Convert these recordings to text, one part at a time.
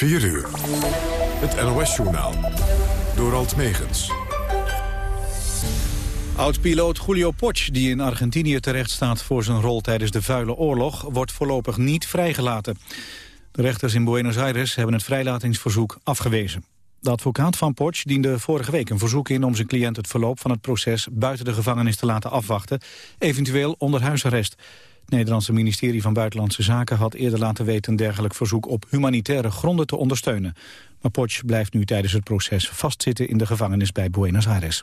4 uur. Het NOS-journaal. Door Alt Megens. Oud-piloot Julio Poch, die in Argentinië terecht staat voor zijn rol tijdens de vuile oorlog, wordt voorlopig niet vrijgelaten. De rechters in Buenos Aires hebben het vrijlatingsverzoek afgewezen. De advocaat van Poch diende vorige week een verzoek in om zijn cliënt het verloop van het proces buiten de gevangenis te laten afwachten, eventueel onder huisarrest. Het Nederlandse ministerie van Buitenlandse Zaken had eerder laten weten een dergelijk verzoek op humanitaire gronden te ondersteunen. Maar Poch blijft nu tijdens het proces vastzitten in de gevangenis bij Buenos Aires.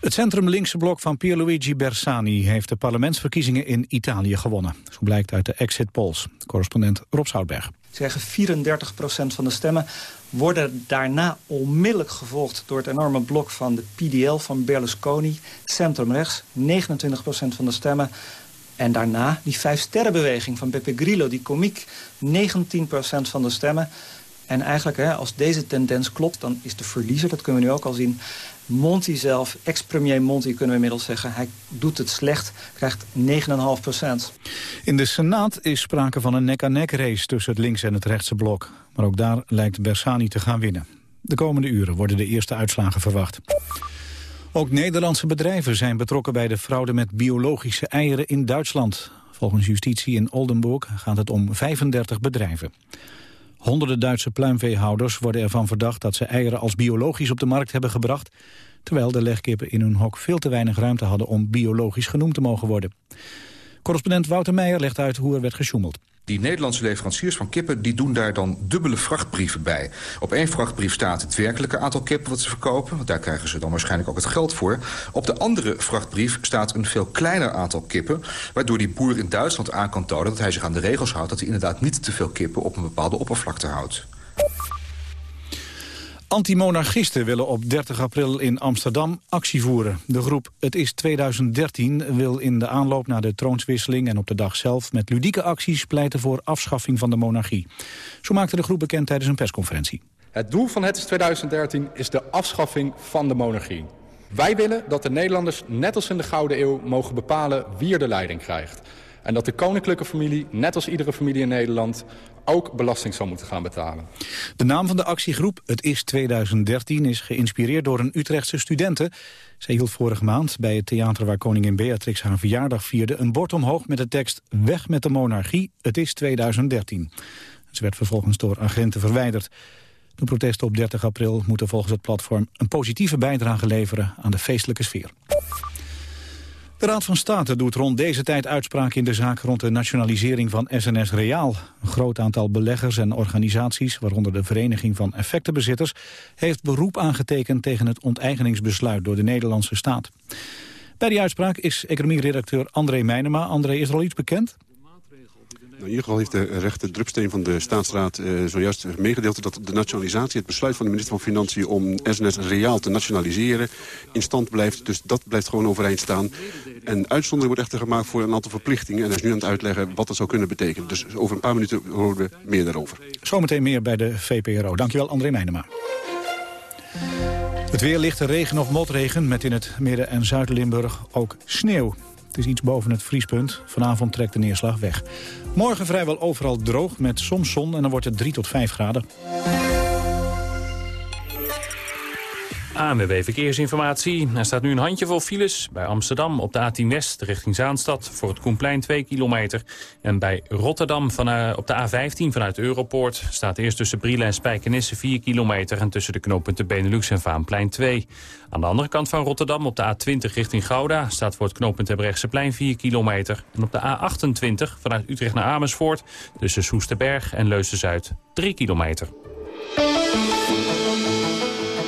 Het centrum-linkse blok van Pierluigi Bersani heeft de parlementsverkiezingen in Italië gewonnen. Zo blijkt uit de exit polls. Correspondent Rob Zoutberg. Zeggen 34% van de stemmen worden daarna onmiddellijk gevolgd door het enorme blok van de PDL van Berlusconi. Centrumrechts, 29% van de stemmen. En daarna die vijf-sterrenbeweging van Beppe Grillo, die komiek, 19% van de stemmen. En eigenlijk, hè, als deze tendens klopt, dan is de verliezer, dat kunnen we nu ook al zien... Monti zelf, ex-premier Monti kunnen we inmiddels zeggen... hij doet het slecht, krijgt 9,5 procent. In de Senaat is sprake van een nek-aan-nek race... tussen het links- en het rechtse blok. Maar ook daar lijkt Bersani te gaan winnen. De komende uren worden de eerste uitslagen verwacht. Ook Nederlandse bedrijven zijn betrokken bij de fraude met biologische eieren in Duitsland. Volgens justitie in Oldenburg gaat het om 35 bedrijven. Honderden Duitse pluimveehouders worden ervan verdacht dat ze eieren als biologisch op de markt hebben gebracht, terwijl de legkippen in hun hok veel te weinig ruimte hadden om biologisch genoemd te mogen worden. Correspondent Wouter Meijer legt uit hoe er werd gesjoemeld. Die Nederlandse leveranciers van kippen die doen daar dan dubbele vrachtbrieven bij. Op één vrachtbrief staat het werkelijke aantal kippen wat ze verkopen. Want daar krijgen ze dan waarschijnlijk ook het geld voor. Op de andere vrachtbrief staat een veel kleiner aantal kippen. Waardoor die boer in Duitsland aan kan tonen dat hij zich aan de regels houdt. Dat hij inderdaad niet te veel kippen op een bepaalde oppervlakte houdt. Antimonarchisten willen op 30 april in Amsterdam actie voeren. De groep Het is 2013 wil in de aanloop naar de troonswisseling... en op de dag zelf met ludieke acties pleiten voor afschaffing van de monarchie. Zo maakte de groep bekend tijdens een persconferentie. Het doel van Het is 2013 is de afschaffing van de monarchie. Wij willen dat de Nederlanders, net als in de Gouden Eeuw... mogen bepalen wie er de leiding krijgt. En dat de koninklijke familie, net als iedere familie in Nederland ook belasting zal moeten gaan betalen. De naam van de actiegroep, Het is 2013, is geïnspireerd door een Utrechtse studente. Zij hield vorige maand bij het theater waar koningin Beatrix haar verjaardag vierde... een bord omhoog met de tekst Weg met de monarchie, het is 2013. Ze werd vervolgens door agenten verwijderd. De protesten op 30 april moeten volgens het platform... een positieve bijdrage leveren aan de feestelijke sfeer. De Raad van State doet rond deze tijd uitspraak in de zaak rond de nationalisering van SNS Reaal. Een groot aantal beleggers en organisaties, waaronder de Vereniging van Effectenbezitters, heeft beroep aangetekend tegen het onteigeningsbesluit door de Nederlandse staat. Bij die uitspraak is economieredacteur André Meijnema. André, is er al iets bekend? Nou, in ieder geval heeft de rechter Drupsteen van de staatsraad uh, zojuist meegedeeld... dat de nationalisatie, het besluit van de minister van Financiën... om SNS Reaal te nationaliseren, in stand blijft. Dus dat blijft gewoon overeind staan. En uitzondering wordt echter gemaakt voor een aantal verplichtingen. En hij is nu aan het uitleggen wat dat zou kunnen betekenen. Dus over een paar minuten horen we meer daarover. Zometeen meer bij de VPRO. Dankjewel, André Meijnema. Het weer ligt regen of motregen met in het midden- en Zuid-Limburg ook sneeuw. Het is iets boven het vriespunt. Vanavond trekt de neerslag weg. Morgen vrijwel overal droog met soms zon en dan wordt het 3 tot 5 graden. ANWB Verkeersinformatie. Er staat nu een handjevol files. Bij Amsterdam op de A10 West richting Zaanstad voor het Koenplein 2 kilometer. En bij Rotterdam van, uh, op de A15 vanuit Europoort staat eerst tussen Brielen en Spijkenisse 4 kilometer. En tussen de knooppunten Benelux en Vaanplein 2. Aan de andere kant van Rotterdam op de A20 richting Gouda staat voor het knooppunt plein 4 kilometer. En op de A28 vanuit Utrecht naar Amersfoort tussen Soesterberg en Leusden-Zuid 3 kilometer.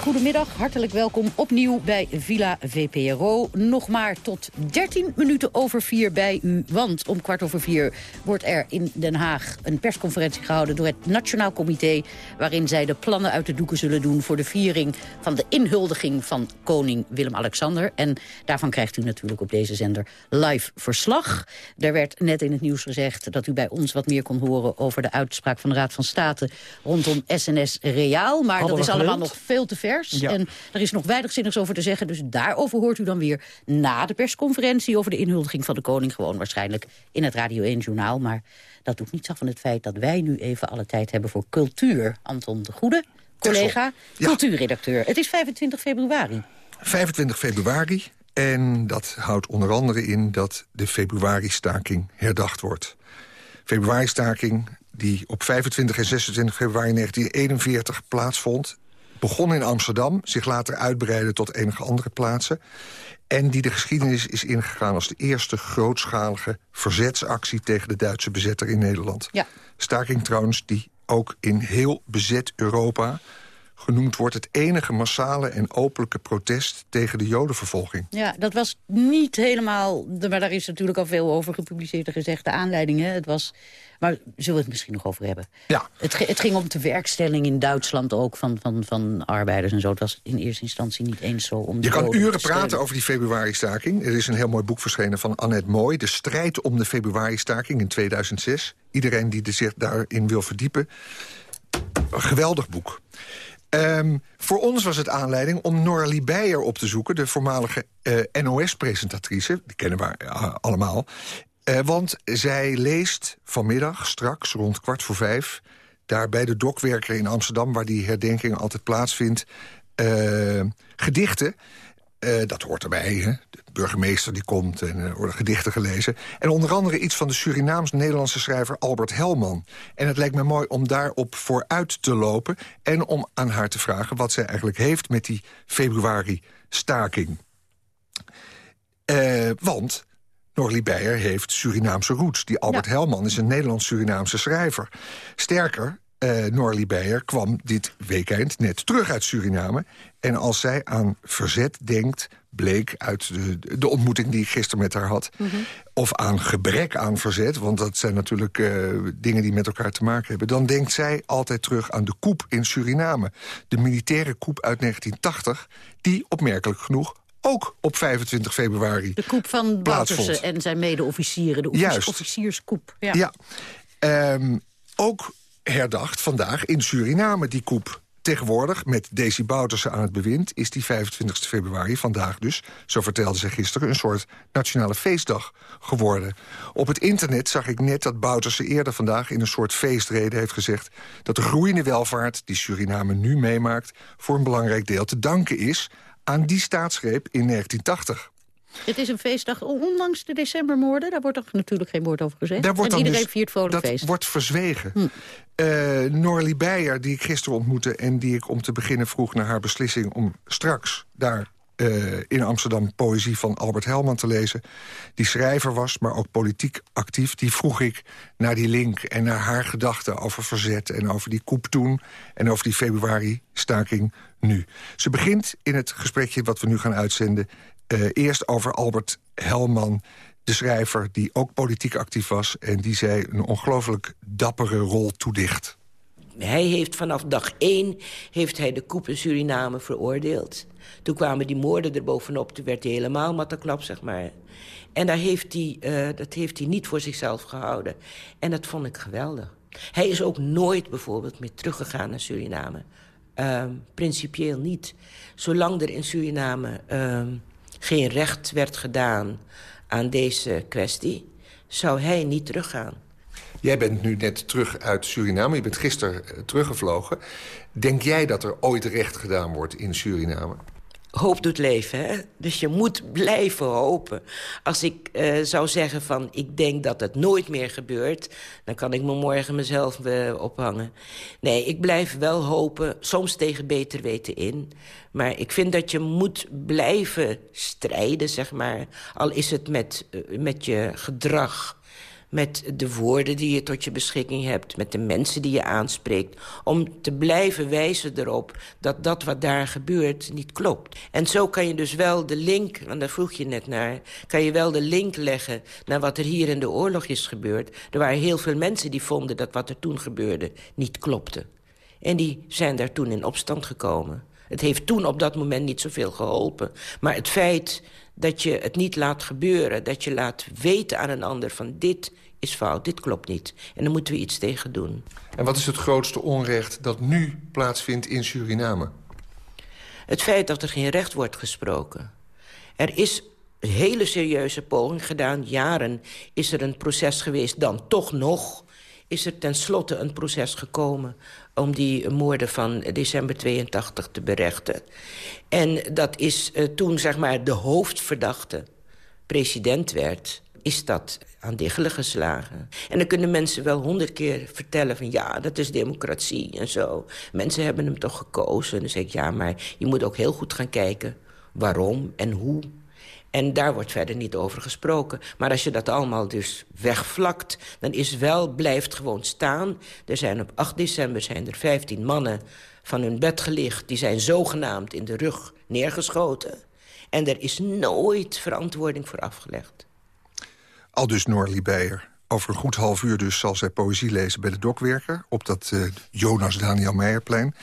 Goedemiddag, hartelijk welkom opnieuw bij Villa VPRO. Nog maar tot 13 minuten over vier bij u. Want om kwart over vier wordt er in Den Haag een persconferentie gehouden... door het Nationaal Comité... waarin zij de plannen uit de doeken zullen doen... voor de viering van de inhuldiging van koning Willem-Alexander. En daarvan krijgt u natuurlijk op deze zender live verslag. Er werd net in het nieuws gezegd dat u bij ons wat meer kon horen... over de uitspraak van de Raad van State rondom SNS Reaal. Maar dat is allemaal nog veel te ver pers. En er is nog weinig zinnigs over te zeggen. Dus daarover hoort u dan weer na de persconferentie... over de inhuldiging van de koning. Gewoon waarschijnlijk in het Radio 1-journaal. Maar dat doet niets af van het feit dat wij nu even alle tijd hebben voor cultuur. Anton de Goede, collega, cultuurredacteur. Het is 25 februari. 25 februari. En dat houdt onder andere in dat de februari-staking herdacht wordt. Februari-staking die op 25 en 26 februari 1941 plaatsvond... begon in Amsterdam, zich later uitbreidde tot enige andere plaatsen... en die de geschiedenis is ingegaan als de eerste grootschalige verzetsactie... tegen de Duitse bezetter in Nederland. Ja. Staking trouwens die ook in heel bezet Europa genoemd wordt... het enige massale en openlijke protest tegen de jodenvervolging. Ja, dat was niet helemaal... maar daar is natuurlijk al veel over gepubliceerd en gezegd. De aanleiding, hè? Het was... Maar zullen we het misschien nog over hebben? Ja. Het, het ging om de werkstelling in Duitsland ook van, van, van arbeiders en zo. Het was in eerste instantie niet eens zo om... Je kan uren praten over die februari-staking. Er is een heel mooi boek verschenen van Annette Mooi. De strijd om de februari-staking in 2006. Iedereen die zich daarin wil verdiepen. Een geweldig boek. Um, voor ons was het aanleiding om Noralie Beijer op te zoeken... de voormalige eh, NOS-presentatrice, die kennen we uh, allemaal. Uh, want zij leest vanmiddag, straks, rond kwart voor vijf... daar bij de dokwerker in Amsterdam, waar die herdenking altijd plaatsvindt... gedichten uh, dat hoort erbij, hè? de burgemeester die komt en er worden gedichten gelezen. En onder andere iets van de Surinaams-Nederlandse schrijver Albert Helman. En het lijkt me mooi om daarop vooruit te lopen... en om aan haar te vragen wat zij eigenlijk heeft met die februari-staking. Uh, want Norlie Beijer heeft Surinaamse roots. Die Albert Helman is een Nederlands-Surinaamse schrijver. Sterker, uh, Norlie Beijer kwam dit weekend net terug uit Suriname. En als zij aan verzet denkt, bleek uit de, de ontmoeting die ik gisteren met haar had... Mhm. of aan gebrek aan verzet, want dat zijn natuurlijk uh, dingen die met elkaar te maken hebben... dan denkt zij altijd terug aan de coup in Suriname. De militaire coup uit 1980, die opmerkelijk genoeg ook op 25 februari De coup van Boutersen en zijn mede-officieren, de offic officierscoup. Ja, ja. Um, ook herdacht vandaag in Suriname, die koep. Tegenwoordig, met Desi Bouterse aan het bewind... is die 25 februari, vandaag dus, zo vertelde ze gisteren... een soort nationale feestdag geworden. Op het internet zag ik net dat Bouterse eerder vandaag... in een soort feestrede heeft gezegd... dat de groeiende welvaart die Suriname nu meemaakt... voor een belangrijk deel te danken is aan die staatsgreep in 1980. Het is een feestdag, ondanks de decembermoorden. Daar wordt toch natuurlijk geen woord over gezegd. Daar wordt en iedereen dus, viert dat feest. wordt verzwegen. Hm. Uh, Norlie Beijer, die ik gisteren ontmoette... en die ik om te beginnen vroeg naar haar beslissing... om straks daar uh, in Amsterdam poëzie van Albert Helman te lezen... die schrijver was, maar ook politiek actief... die vroeg ik naar die link en naar haar gedachten over verzet... en over die koep toen en over die februari-staking nu. Ze begint in het gesprekje wat we nu gaan uitzenden... Uh, eerst over Albert Helman, de schrijver die ook politiek actief was... en die zij een ongelooflijk dappere rol toedicht. Hij heeft vanaf dag één heeft hij de koep in Suriname veroordeeld. Toen kwamen die moorden er bovenop, toen werd hij helemaal matteklap, zeg maar. En daar heeft hij, uh, dat heeft hij niet voor zichzelf gehouden. En dat vond ik geweldig. Hij is ook nooit bijvoorbeeld meer teruggegaan naar Suriname. Uh, principieel niet. Zolang er in Suriname uh, geen recht werd gedaan aan deze kwestie... zou hij niet teruggaan. Jij bent nu net terug uit Suriname. Je bent gisteren eh, teruggevlogen. Denk jij dat er ooit recht gedaan wordt in Suriname? Hoop doet leven, hè? Dus je moet blijven hopen. Als ik uh, zou zeggen van, ik denk dat het nooit meer gebeurt... dan kan ik me morgen mezelf uh, ophangen. Nee, ik blijf wel hopen, soms tegen beter weten in. Maar ik vind dat je moet blijven strijden, zeg maar. Al is het met, uh, met je gedrag met de woorden die je tot je beschikking hebt... met de mensen die je aanspreekt... om te blijven wijzen erop dat dat wat daar gebeurt niet klopt. En zo kan je dus wel de link, en daar vroeg je net naar... kan je wel de link leggen naar wat er hier in de oorlog is gebeurd. Er waren heel veel mensen die vonden dat wat er toen gebeurde niet klopte. En die zijn daar toen in opstand gekomen. Het heeft toen op dat moment niet zoveel geholpen. Maar het feit dat je het niet laat gebeuren... dat je laat weten aan een ander van dit is fout, dit klopt niet. En daar moeten we iets tegen doen. En wat is het grootste onrecht dat nu plaatsvindt in Suriname? Het feit dat er geen recht wordt gesproken. Er is een hele serieuze poging gedaan. Jaren is er een proces geweest, dan toch nog is er tenslotte een proces gekomen om die moorden van december 82 te berechten. En dat is uh, toen zeg maar de hoofdverdachte president werd is dat aan diggelen geslagen. En dan kunnen mensen wel honderd keer vertellen van... ja, dat is democratie en zo. Mensen hebben hem toch gekozen. Dan zeg ik, ja, maar je moet ook heel goed gaan kijken... waarom en hoe. En daar wordt verder niet over gesproken. Maar als je dat allemaal dus wegvlakt... dan is wel, blijft gewoon staan. Er zijn op 8 december zijn er 15 mannen van hun bed gelicht... die zijn zogenaamd in de rug neergeschoten. En er is nooit verantwoording voor afgelegd. Al dus Norlie Beijer. Over een goed half uur dus zal zij poëzie lezen bij de dokwerker... op dat uh, Jonas Daniel Meijerplein.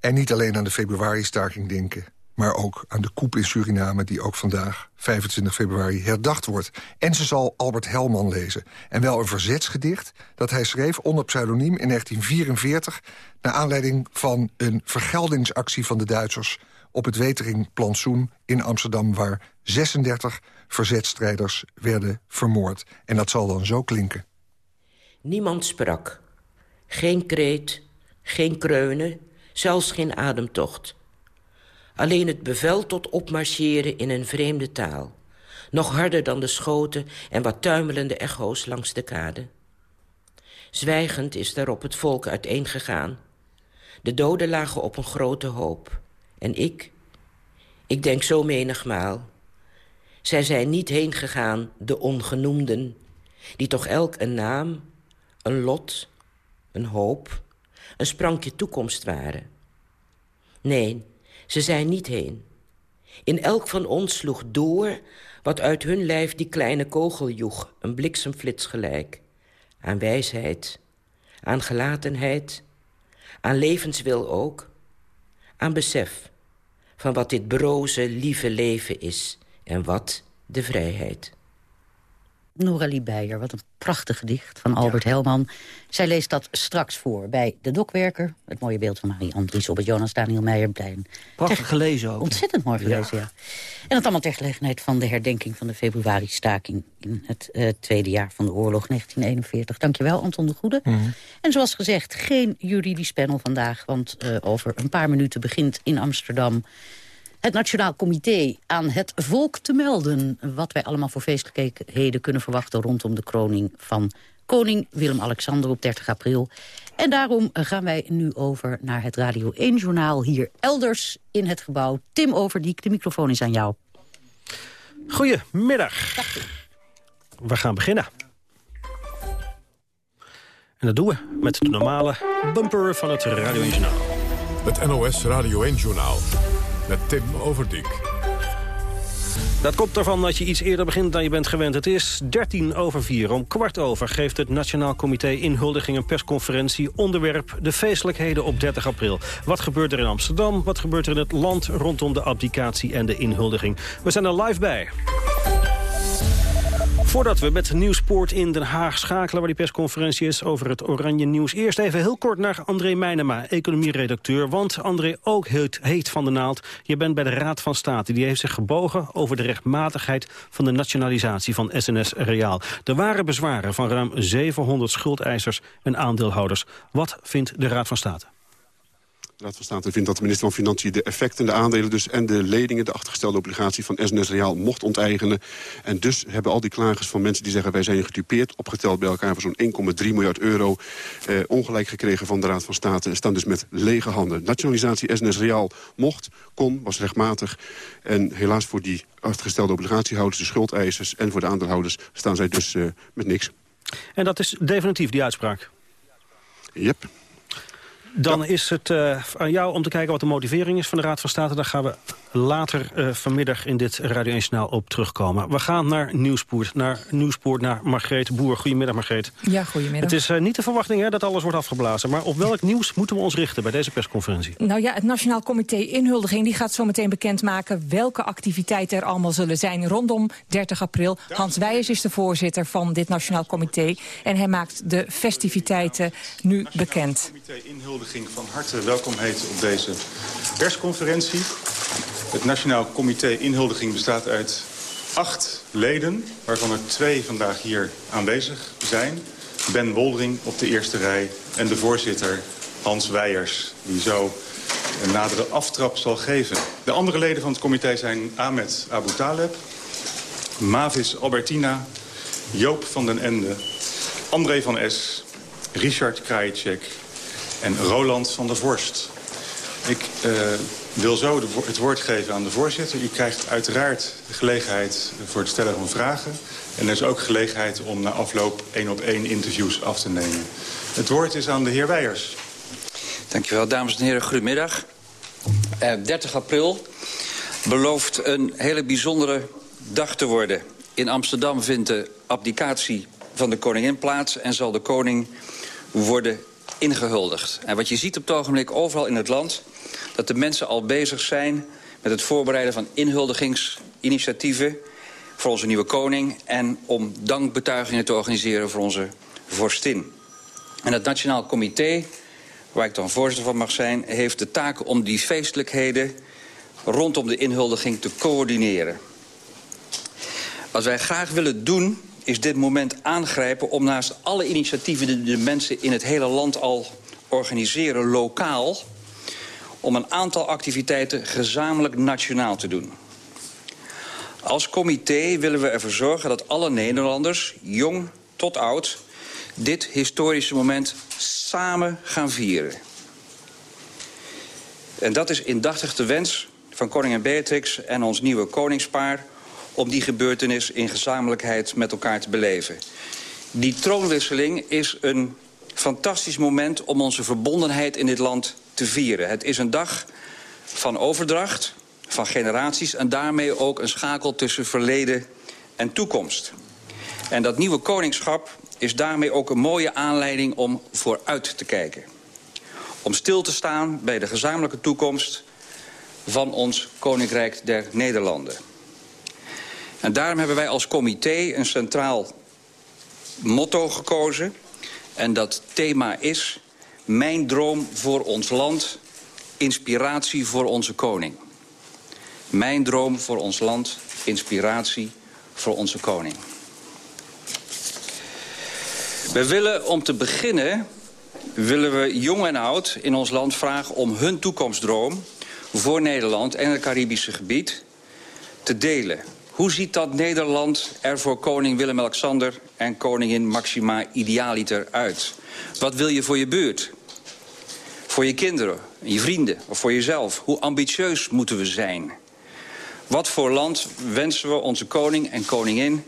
En niet alleen aan de februari-staking denken... maar ook aan de koep in Suriname... die ook vandaag, 25 februari, herdacht wordt. En ze zal Albert Helman lezen. En wel een verzetsgedicht dat hij schreef onder pseudoniem in 1944... naar aanleiding van een vergeldingsactie van de Duitsers... op het Weteringplantsoen in Amsterdam... waar 36 verzetstrijders werden vermoord. En dat zal dan zo klinken. Niemand sprak. Geen kreet, geen kreunen, zelfs geen ademtocht. Alleen het bevel tot opmarcheren in een vreemde taal. Nog harder dan de schoten en wat tuimelende echo's langs de kade. Zwijgend is daarop het volk uiteengegaan. De doden lagen op een grote hoop. En ik, ik denk zo menigmaal... Zij zijn niet heen gegaan, de ongenoemden... die toch elk een naam, een lot, een hoop... een sprankje toekomst waren. Nee, ze zijn niet heen. In elk van ons sloeg door wat uit hun lijf die kleine kogel joeg... een bliksemflits gelijk. Aan wijsheid, aan gelatenheid, aan levenswil ook... aan besef van wat dit broze, lieve leven is en wat de vrijheid. Noralie Beijer, wat een prachtig gedicht van Albert Helman. Zij leest dat straks voor bij De Dokwerker. Het mooie beeld van Marie Andries op het Jonas Daniel Meijerplein. Prachtig gelezen ook. Ontzettend mooi gelezen, ja. En dat allemaal ter gelegenheid van de herdenking van de februari-staking... in het uh, tweede jaar van de oorlog 1941. Dankjewel, Anton de Goede. Mm -hmm. En zoals gezegd, geen juridisch panel vandaag... want uh, over een paar minuten begint in Amsterdam het Nationaal Comité aan het volk te melden... wat wij allemaal voor feestelijkheden kunnen verwachten... rondom de kroning van koning Willem-Alexander op 30 april. En daarom gaan wij nu over naar het Radio 1-journaal... hier elders in het gebouw. Tim Overdiek, de microfoon is aan jou. Goedemiddag. We gaan beginnen. En dat doen we met de normale bumper van het Radio 1-journaal. Het NOS Radio 1-journaal met Tim Overdijk. Dat komt ervan dat je iets eerder begint dan je bent gewend. Het is 13 over 4. Om kwart over geeft het Nationaal Comité Inhuldiging een persconferentie. Onderwerp de feestelijkheden op 30 april. Wat gebeurt er in Amsterdam? Wat gebeurt er in het land rondom de abdicatie en de inhuldiging? We zijn er live bij. Voordat we met Nieuwspoort in Den Haag schakelen... waar die persconferentie is over het Oranje Nieuws... eerst even heel kort naar André Meijnema, economieredacteur. Want André ook heet, heet van de naald. Je bent bij de Raad van State. Die heeft zich gebogen over de rechtmatigheid... van de nationalisatie van SNS Reaal. Er waren bezwaren van ruim 700 schuldeisers en aandeelhouders. Wat vindt de Raad van State? De Raad van State vindt dat de minister van Financiën de effecten, de aandelen dus en de leningen, de achtergestelde obligatie van SNS Reaal mocht onteigenen. En dus hebben al die klagers van mensen die zeggen wij zijn gedupeerd, opgeteld bij elkaar voor zo'n 1,3 miljard euro, eh, ongelijk gekregen van de Raad van State en staan dus met lege handen. Nationalisatie SNS Reaal mocht, kon, was rechtmatig. En helaas voor die achtergestelde obligatiehouders, de schuldeisers en voor de aandeelhouders staan zij dus uh, met niks. En dat is definitief die uitspraak? Yep. Dan is het uh, aan jou om te kijken wat de motivering is van de Raad van State. Daar gaan we later uh, vanmiddag in dit Radio 1 op terugkomen. We gaan naar Nieuwspoort, naar Nieuwspoort, naar Margreet Boer. Goedemiddag, Margreet. Ja, goedemiddag. Het is uh, niet de verwachting hè, dat alles wordt afgeblazen. Maar op welk nieuws moeten we ons richten bij deze persconferentie? Nou ja, het Nationaal Comité Inhuldiging die gaat zo meteen bekendmaken... welke activiteiten er allemaal zullen zijn rondom 30 april. Hans Wijers is de voorzitter van dit Nationaal Comité. En hij maakt de festiviteiten nu bekend. Het Comité Inhuldiging van harte welkom heet op deze persconferentie. Het Nationaal Comité Inhuldiging bestaat uit acht leden... waarvan er twee vandaag hier aanwezig zijn. Ben Woldering op de eerste rij en de voorzitter Hans Weijers... die zo een nadere aftrap zal geven. De andere leden van het comité zijn Ahmed Abu Taleb... Mavis Albertina, Joop van den Ende, André van S... Richard Krajicek en Roland van der Vorst. Ik uh, wil zo het woord geven aan de voorzitter. U krijgt uiteraard de gelegenheid voor het stellen van vragen. En er is ook gelegenheid om na afloop één op één interviews af te nemen. Het woord is aan de heer Weijers. Dankjewel, dames en heren. Goedemiddag. Uh, eh, 30 april belooft een hele bijzondere dag te worden. In Amsterdam vindt de abdicatie van de koningin plaats... en zal de koning worden ingehuldigd. En wat je ziet op het ogenblik overal in het land... dat de mensen al bezig zijn met het voorbereiden van inhuldigingsinitiatieven... voor onze nieuwe koning en om dankbetuigingen te organiseren voor onze vorstin. En het Nationaal Comité, waar ik dan voorzitter van mag zijn... heeft de taak om die feestelijkheden rondom de inhuldiging te coördineren. Wat wij graag willen doen is dit moment aangrijpen om naast alle initiatieven... die de mensen in het hele land al organiseren, lokaal... om een aantal activiteiten gezamenlijk nationaal te doen. Als comité willen we ervoor zorgen dat alle Nederlanders, jong tot oud... dit historische moment samen gaan vieren. En dat is indachtig de wens van koningin Beatrix en ons nieuwe koningspaar om die gebeurtenis in gezamenlijkheid met elkaar te beleven. Die troonwisseling is een fantastisch moment om onze verbondenheid in dit land te vieren. Het is een dag van overdracht, van generaties... en daarmee ook een schakel tussen verleden en toekomst. En dat nieuwe koningschap is daarmee ook een mooie aanleiding om vooruit te kijken. Om stil te staan bij de gezamenlijke toekomst van ons Koninkrijk der Nederlanden. En daarom hebben wij als comité een centraal motto gekozen. En dat thema is... Mijn droom voor ons land, inspiratie voor onze koning. Mijn droom voor ons land, inspiratie voor onze koning. We willen om te beginnen willen we jong en oud in ons land vragen om hun toekomstdroom voor Nederland en het Caribische gebied te delen. Hoe ziet dat Nederland er voor koning Willem-Alexander en koningin Maxima idealiter uit? Wat wil je voor je buurt? Voor je kinderen, je vrienden of voor jezelf? Hoe ambitieus moeten we zijn? Wat voor land wensen we onze koning en koningin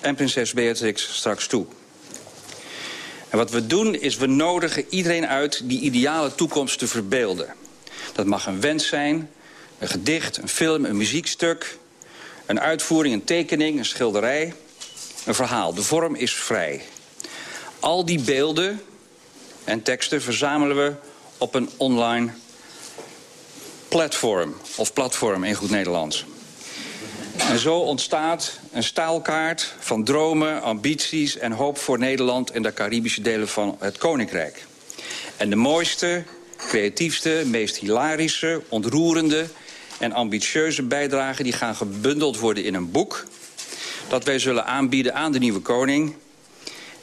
en prinses Beatrix straks toe? En wat we doen is we nodigen iedereen uit die ideale toekomst te verbeelden. Dat mag een wens zijn, een gedicht, een film, een muziekstuk... Een uitvoering, een tekening, een schilderij, een verhaal. De vorm is vrij. Al die beelden en teksten verzamelen we op een online platform. Of platform in goed Nederlands. En zo ontstaat een staalkaart van dromen, ambities en hoop voor Nederland... en de Caribische delen van het Koninkrijk. En de mooiste, creatiefste, meest hilarische, ontroerende en ambitieuze bijdragen... die gaan gebundeld worden in een boek... dat wij zullen aanbieden aan de nieuwe koning...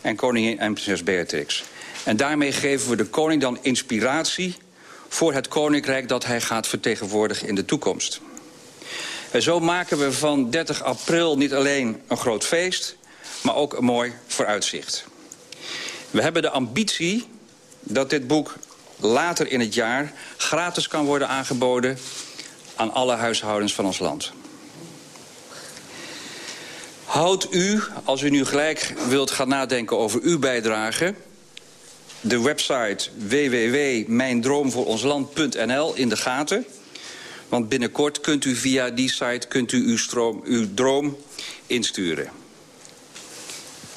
en koningin en prinses Beatrix. En daarmee geven we de koning dan inspiratie... voor het koninkrijk dat hij gaat vertegenwoordigen in de toekomst. En zo maken we van 30 april niet alleen een groot feest... maar ook een mooi vooruitzicht. We hebben de ambitie dat dit boek later in het jaar gratis kan worden aangeboden aan alle huishoudens van ons land. Houdt u, als u nu gelijk wilt gaan nadenken over uw bijdrage... de website www.mijndroomvooronsland.nl in de gaten. Want binnenkort kunt u via die site kunt u uw, stroom, uw droom insturen.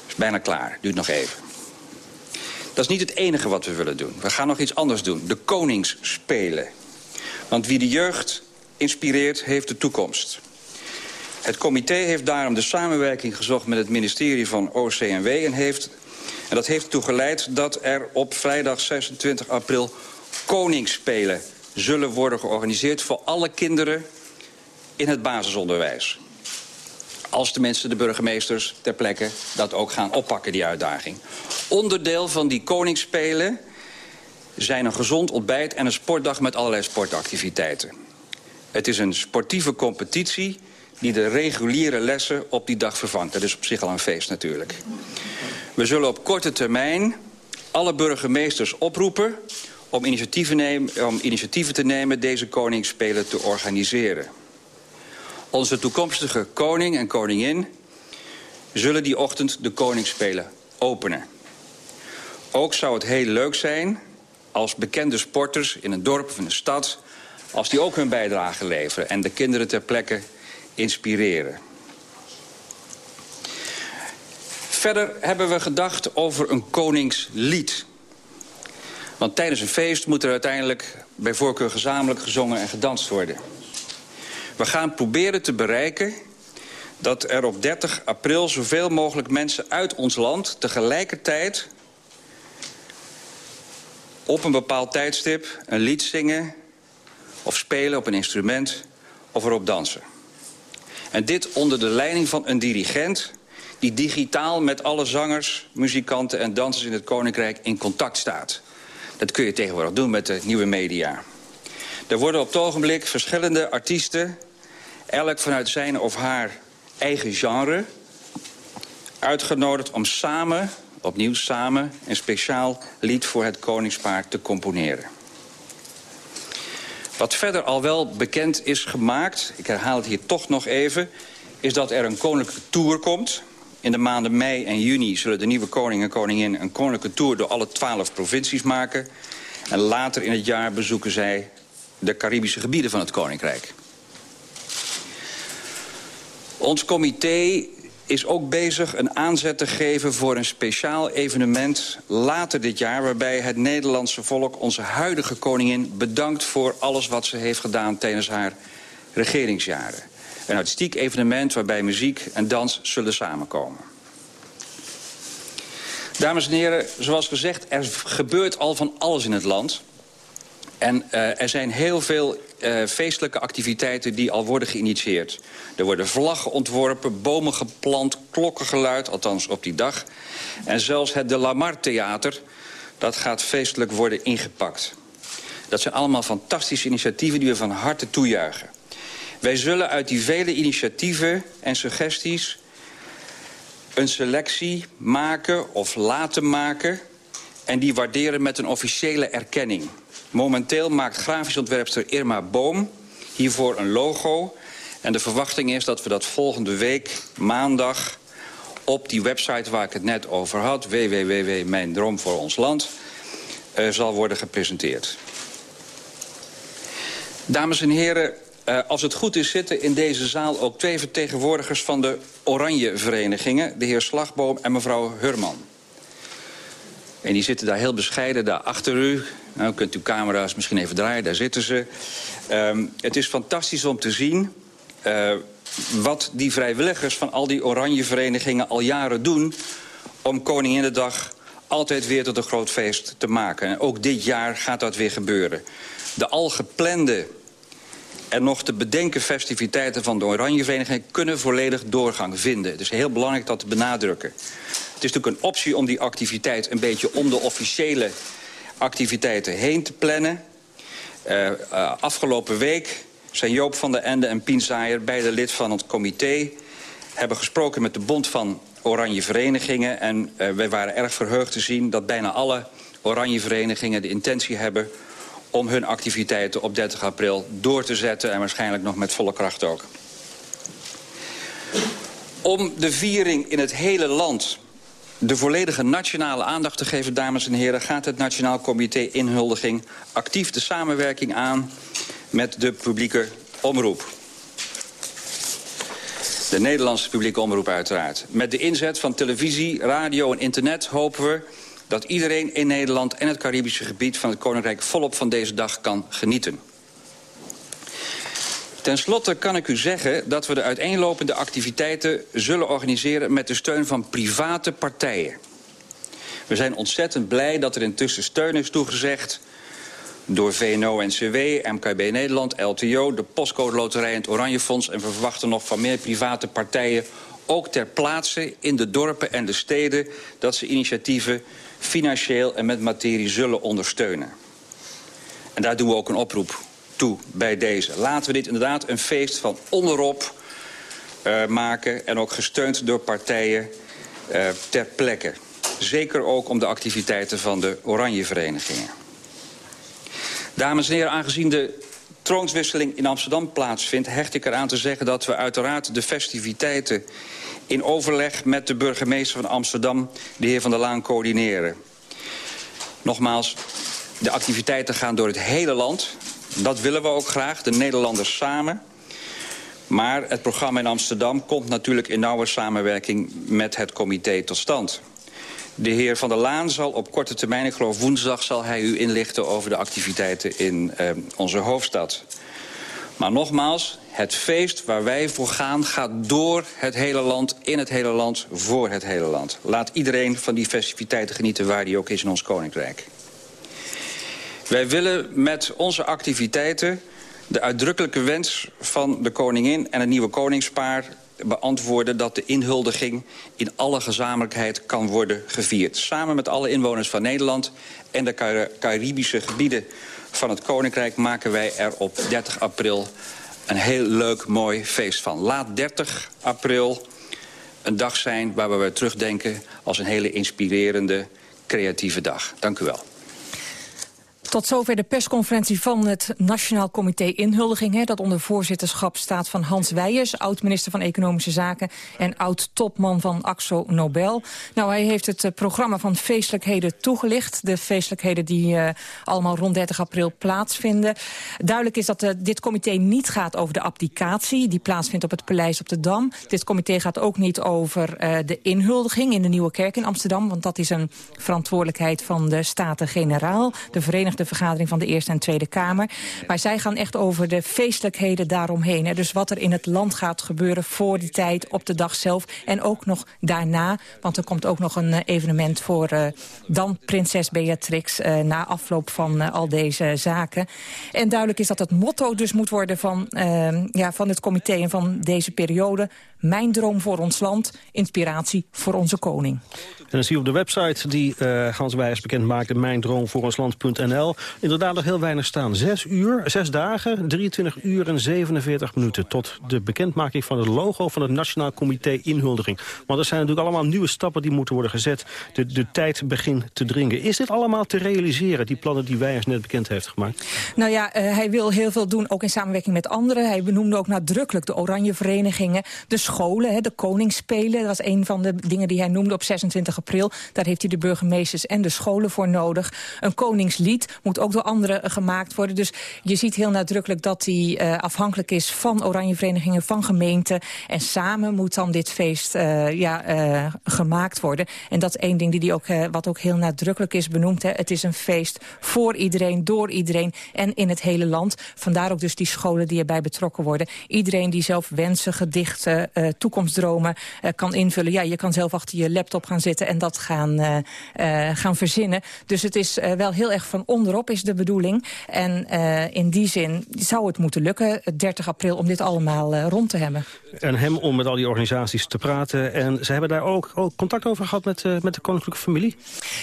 Is bijna klaar, duurt nog even. Dat is niet het enige wat we willen doen. We gaan nog iets anders doen. De koningsspelen. Want wie de jeugd inspireert, heeft de toekomst. Het comité heeft daarom de samenwerking gezocht met het ministerie van OCMW... en, heeft, en dat heeft ertoe geleid dat er op vrijdag 26 april koningsspelen zullen worden georganiseerd... voor alle kinderen in het basisonderwijs. Als tenminste de burgemeesters ter plekke dat ook gaan oppakken, die uitdaging. Onderdeel van die koningsspelen zijn een gezond ontbijt en een sportdag met allerlei sportactiviteiten. Het is een sportieve competitie die de reguliere lessen op die dag vervangt. Dat is op zich al een feest natuurlijk. We zullen op korte termijn alle burgemeesters oproepen... om initiatieven, nemen, om te nemen deze koningsspelen te organiseren. Onze toekomstige koning en koningin zullen die ochtend de koningsspelen openen. Ook zou het heel leuk zijn als bekende sporters in een dorp of in een stad... als die ook hun bijdrage leveren en de kinderen ter plekke inspireren. Verder hebben we gedacht over een koningslied. Want tijdens een feest moet er uiteindelijk bij voorkeur gezamenlijk gezongen en gedanst worden. We gaan proberen te bereiken dat er op 30 april zoveel mogelijk mensen uit ons land tegelijkertijd op een bepaald tijdstip een lied zingen of spelen op een instrument of erop dansen. En dit onder de leiding van een dirigent die digitaal met alle zangers, muzikanten en dansers in het Koninkrijk in contact staat. Dat kun je tegenwoordig doen met de nieuwe media. Er worden op het ogenblik verschillende artiesten... elk vanuit zijn of haar eigen genre... uitgenodigd om samen, opnieuw samen... een speciaal lied voor het koningspaard te componeren. Wat verder al wel bekend is gemaakt, ik herhaal het hier toch nog even... is dat er een koninklijke tour komt. In de maanden mei en juni zullen de nieuwe koning en koningin... een koninklijke tour door alle twaalf provincies maken. En later in het jaar bezoeken zij de Caribische gebieden van het koninkrijk. Ons comité is ook bezig een aanzet te geven voor een speciaal evenement later dit jaar... waarbij het Nederlandse volk onze huidige koningin bedankt voor alles wat ze heeft gedaan tijdens haar regeringsjaren. Een artistiek evenement waarbij muziek en dans zullen samenkomen. Dames en heren, zoals gezegd, er gebeurt al van alles in het land. En uh, er zijn heel veel uh, feestelijke activiteiten die al worden geïnitieerd. Er worden vlaggen ontworpen, bomen geplant, klokken geluid, althans op die dag. En zelfs het De Lamar Theater, dat gaat feestelijk worden ingepakt. Dat zijn allemaal fantastische initiatieven die we van harte toejuichen. Wij zullen uit die vele initiatieven en suggesties een selectie maken of laten maken... en die waarderen met een officiële erkenning. Momenteel maakt grafisch ontwerpster Irma Boom hiervoor een logo... en de verwachting is dat we dat volgende week, maandag... op die website waar ik het net over had... www.mijn voor ons land... Uh, zal worden gepresenteerd. Dames en heren, uh, als het goed is zitten in deze zaal ook twee vertegenwoordigers van de Oranje Verenigingen. De heer Slagboom en mevrouw Hurman. En die zitten daar heel bescheiden, daar achter u. Nou, kunt uw camera's misschien even draaien, daar zitten ze. Um, het is fantastisch om te zien uh, wat die vrijwilligers van al die oranje verenigingen al jaren doen... om Koninginnedag altijd weer tot een groot feest te maken. En ook dit jaar gaat dat weer gebeuren. De al geplande en nog te bedenken festiviteiten van de Oranje Vereniging... kunnen volledig doorgang vinden. Het is heel belangrijk dat te benadrukken. Het is natuurlijk een optie om die activiteit een beetje om de officiële activiteiten heen te plannen. Uh, uh, afgelopen week zijn Joop van der Ende en Pien Zaaier, beide lid van het comité... hebben gesproken met de Bond van Oranje Verenigingen. En uh, wij waren erg verheugd te zien dat bijna alle Oranje Verenigingen de intentie hebben om hun activiteiten op 30 april door te zetten... en waarschijnlijk nog met volle kracht ook. Om de viering in het hele land de volledige nationale aandacht te geven, dames en heren... gaat het Nationaal Comité Inhuldiging actief de samenwerking aan... met de publieke omroep. De Nederlandse publieke omroep uiteraard. Met de inzet van televisie, radio en internet hopen we dat iedereen in Nederland en het Caribische gebied van het Koninkrijk volop van deze dag kan genieten. Ten slotte kan ik u zeggen dat we de uiteenlopende activiteiten zullen organiseren met de steun van private partijen. We zijn ontzettend blij dat er intussen steun is toegezegd door VNO-NCW, MKB Nederland, LTO, de Postcode Loterij en het Oranje Fonds. En we verwachten nog van meer private partijen, ook ter plaatse in de dorpen en de steden, dat ze initiatieven financieel en met materie zullen ondersteunen. En daar doen we ook een oproep bij deze. Laten we dit inderdaad een feest van onderop uh, maken... en ook gesteund door partijen uh, ter plekke. Zeker ook om de activiteiten van de Oranje-verenigingen. Dames en heren, aangezien de troonswisseling in Amsterdam plaatsvindt... hecht ik eraan te zeggen dat we uiteraard de festiviteiten... in overleg met de burgemeester van Amsterdam, de heer Van der Laan, coördineren. Nogmaals, de activiteiten gaan door het hele land. Dat willen we ook graag, de Nederlanders samen. Maar het programma in Amsterdam komt natuurlijk in nauwe samenwerking met het comité tot stand. De heer Van der Laan zal op korte termijn, ik geloof woensdag... zal hij u inlichten over de activiteiten in eh, onze hoofdstad. Maar nogmaals, het feest waar wij voor gaan... gaat door het hele land, in het hele land, voor het hele land. Laat iedereen van die festiviteiten genieten waar die ook is in ons koninkrijk. Wij willen met onze activiteiten de uitdrukkelijke wens van de koningin en het nieuwe koningspaar beantwoorden dat de inhuldiging in alle gezamenlijkheid kan worden gevierd. Samen met alle inwoners van Nederland en de Caribische gebieden van het Koninkrijk maken wij er op 30 april een heel leuk, mooi feest van. Laat 30 april een dag zijn waar we terugdenken als een hele inspirerende, creatieve dag. Dank u wel. Tot zover de persconferentie van het Nationaal Comité Inhuldiging... Hè, dat onder voorzitterschap staat van Hans Weijers... oud-minister van Economische Zaken en oud-topman van AXO Nobel. Nou, hij heeft het uh, programma van feestelijkheden toegelicht. De feestelijkheden die uh, allemaal rond 30 april plaatsvinden. Duidelijk is dat uh, dit comité niet gaat over de abdicatie... die plaatsvindt op het Paleis op de Dam. Dit comité gaat ook niet over de inhuldiging in de Nieuwe Kerk in Amsterdam... want dat is een verantwoordelijkheid van de Staten-Generaal... de Verenigde de vergadering van de Eerste en Tweede Kamer. Maar zij gaan echt over de feestelijkheden daaromheen. Hè. Dus wat er in het land gaat gebeuren voor die tijd, op de dag zelf. En ook nog daarna, want er komt ook nog een eh, evenement voor uh, dan prinses Beatrix... Uh, na afloop van al deze zaken. En duidelijk is dat het motto dus moet worden van, ja, van het comité en van deze periode... Mijn droom voor ons land, inspiratie voor onze koning. En dan zie je op de website die uh, Hans Wijers bekend maakte... mijndroomvooronsland.nl. Inderdaad nog heel weinig staan. Zes uur, zes dagen, 23 uur en 47 minuten... tot de bekendmaking van het logo van het Nationaal Comité Inhuldiging. Want er zijn natuurlijk allemaal nieuwe stappen die moeten worden gezet. De, de tijd begint te dringen. Is dit allemaal te realiseren, die plannen die Wijers net bekend heeft gemaakt? Nou ja, uh, hij wil heel veel doen, ook in samenwerking met anderen. Hij benoemde ook nadrukkelijk de oranje verenigingen... de scholen, hè, de koningsspelen. Dat was een van de dingen die hij noemde op 26 april. Daar heeft hij de burgemeesters en de scholen voor nodig. Een koningslied moet ook door anderen gemaakt worden. Dus je ziet heel nadrukkelijk dat hij uh, afhankelijk is van oranjeverenigingen, van gemeenten. En samen moet dan dit feest uh, ja, gemaakt worden. En dat is één ding die die ook, wat ook heel nadrukkelijk is benoemd. Hè. Het is een feest voor iedereen, door iedereen en in het hele land. Vandaar ook dus die scholen die erbij betrokken worden. Iedereen die zelf wensen, gedichten, uh, toekomstdromen uh, kan invullen. Ja, je kan zelf achter je laptop gaan zitten en dat gaan, uh, gaan verzinnen. Dus het is wel heel erg van onderop is de bedoeling. En in die zin zou het moeten lukken, 30 april, om dit allemaal rond te hebben. En hem om met al die organisaties te praten. En ze hebben daar ook, ook contact over gehad met, met de koninklijke familie?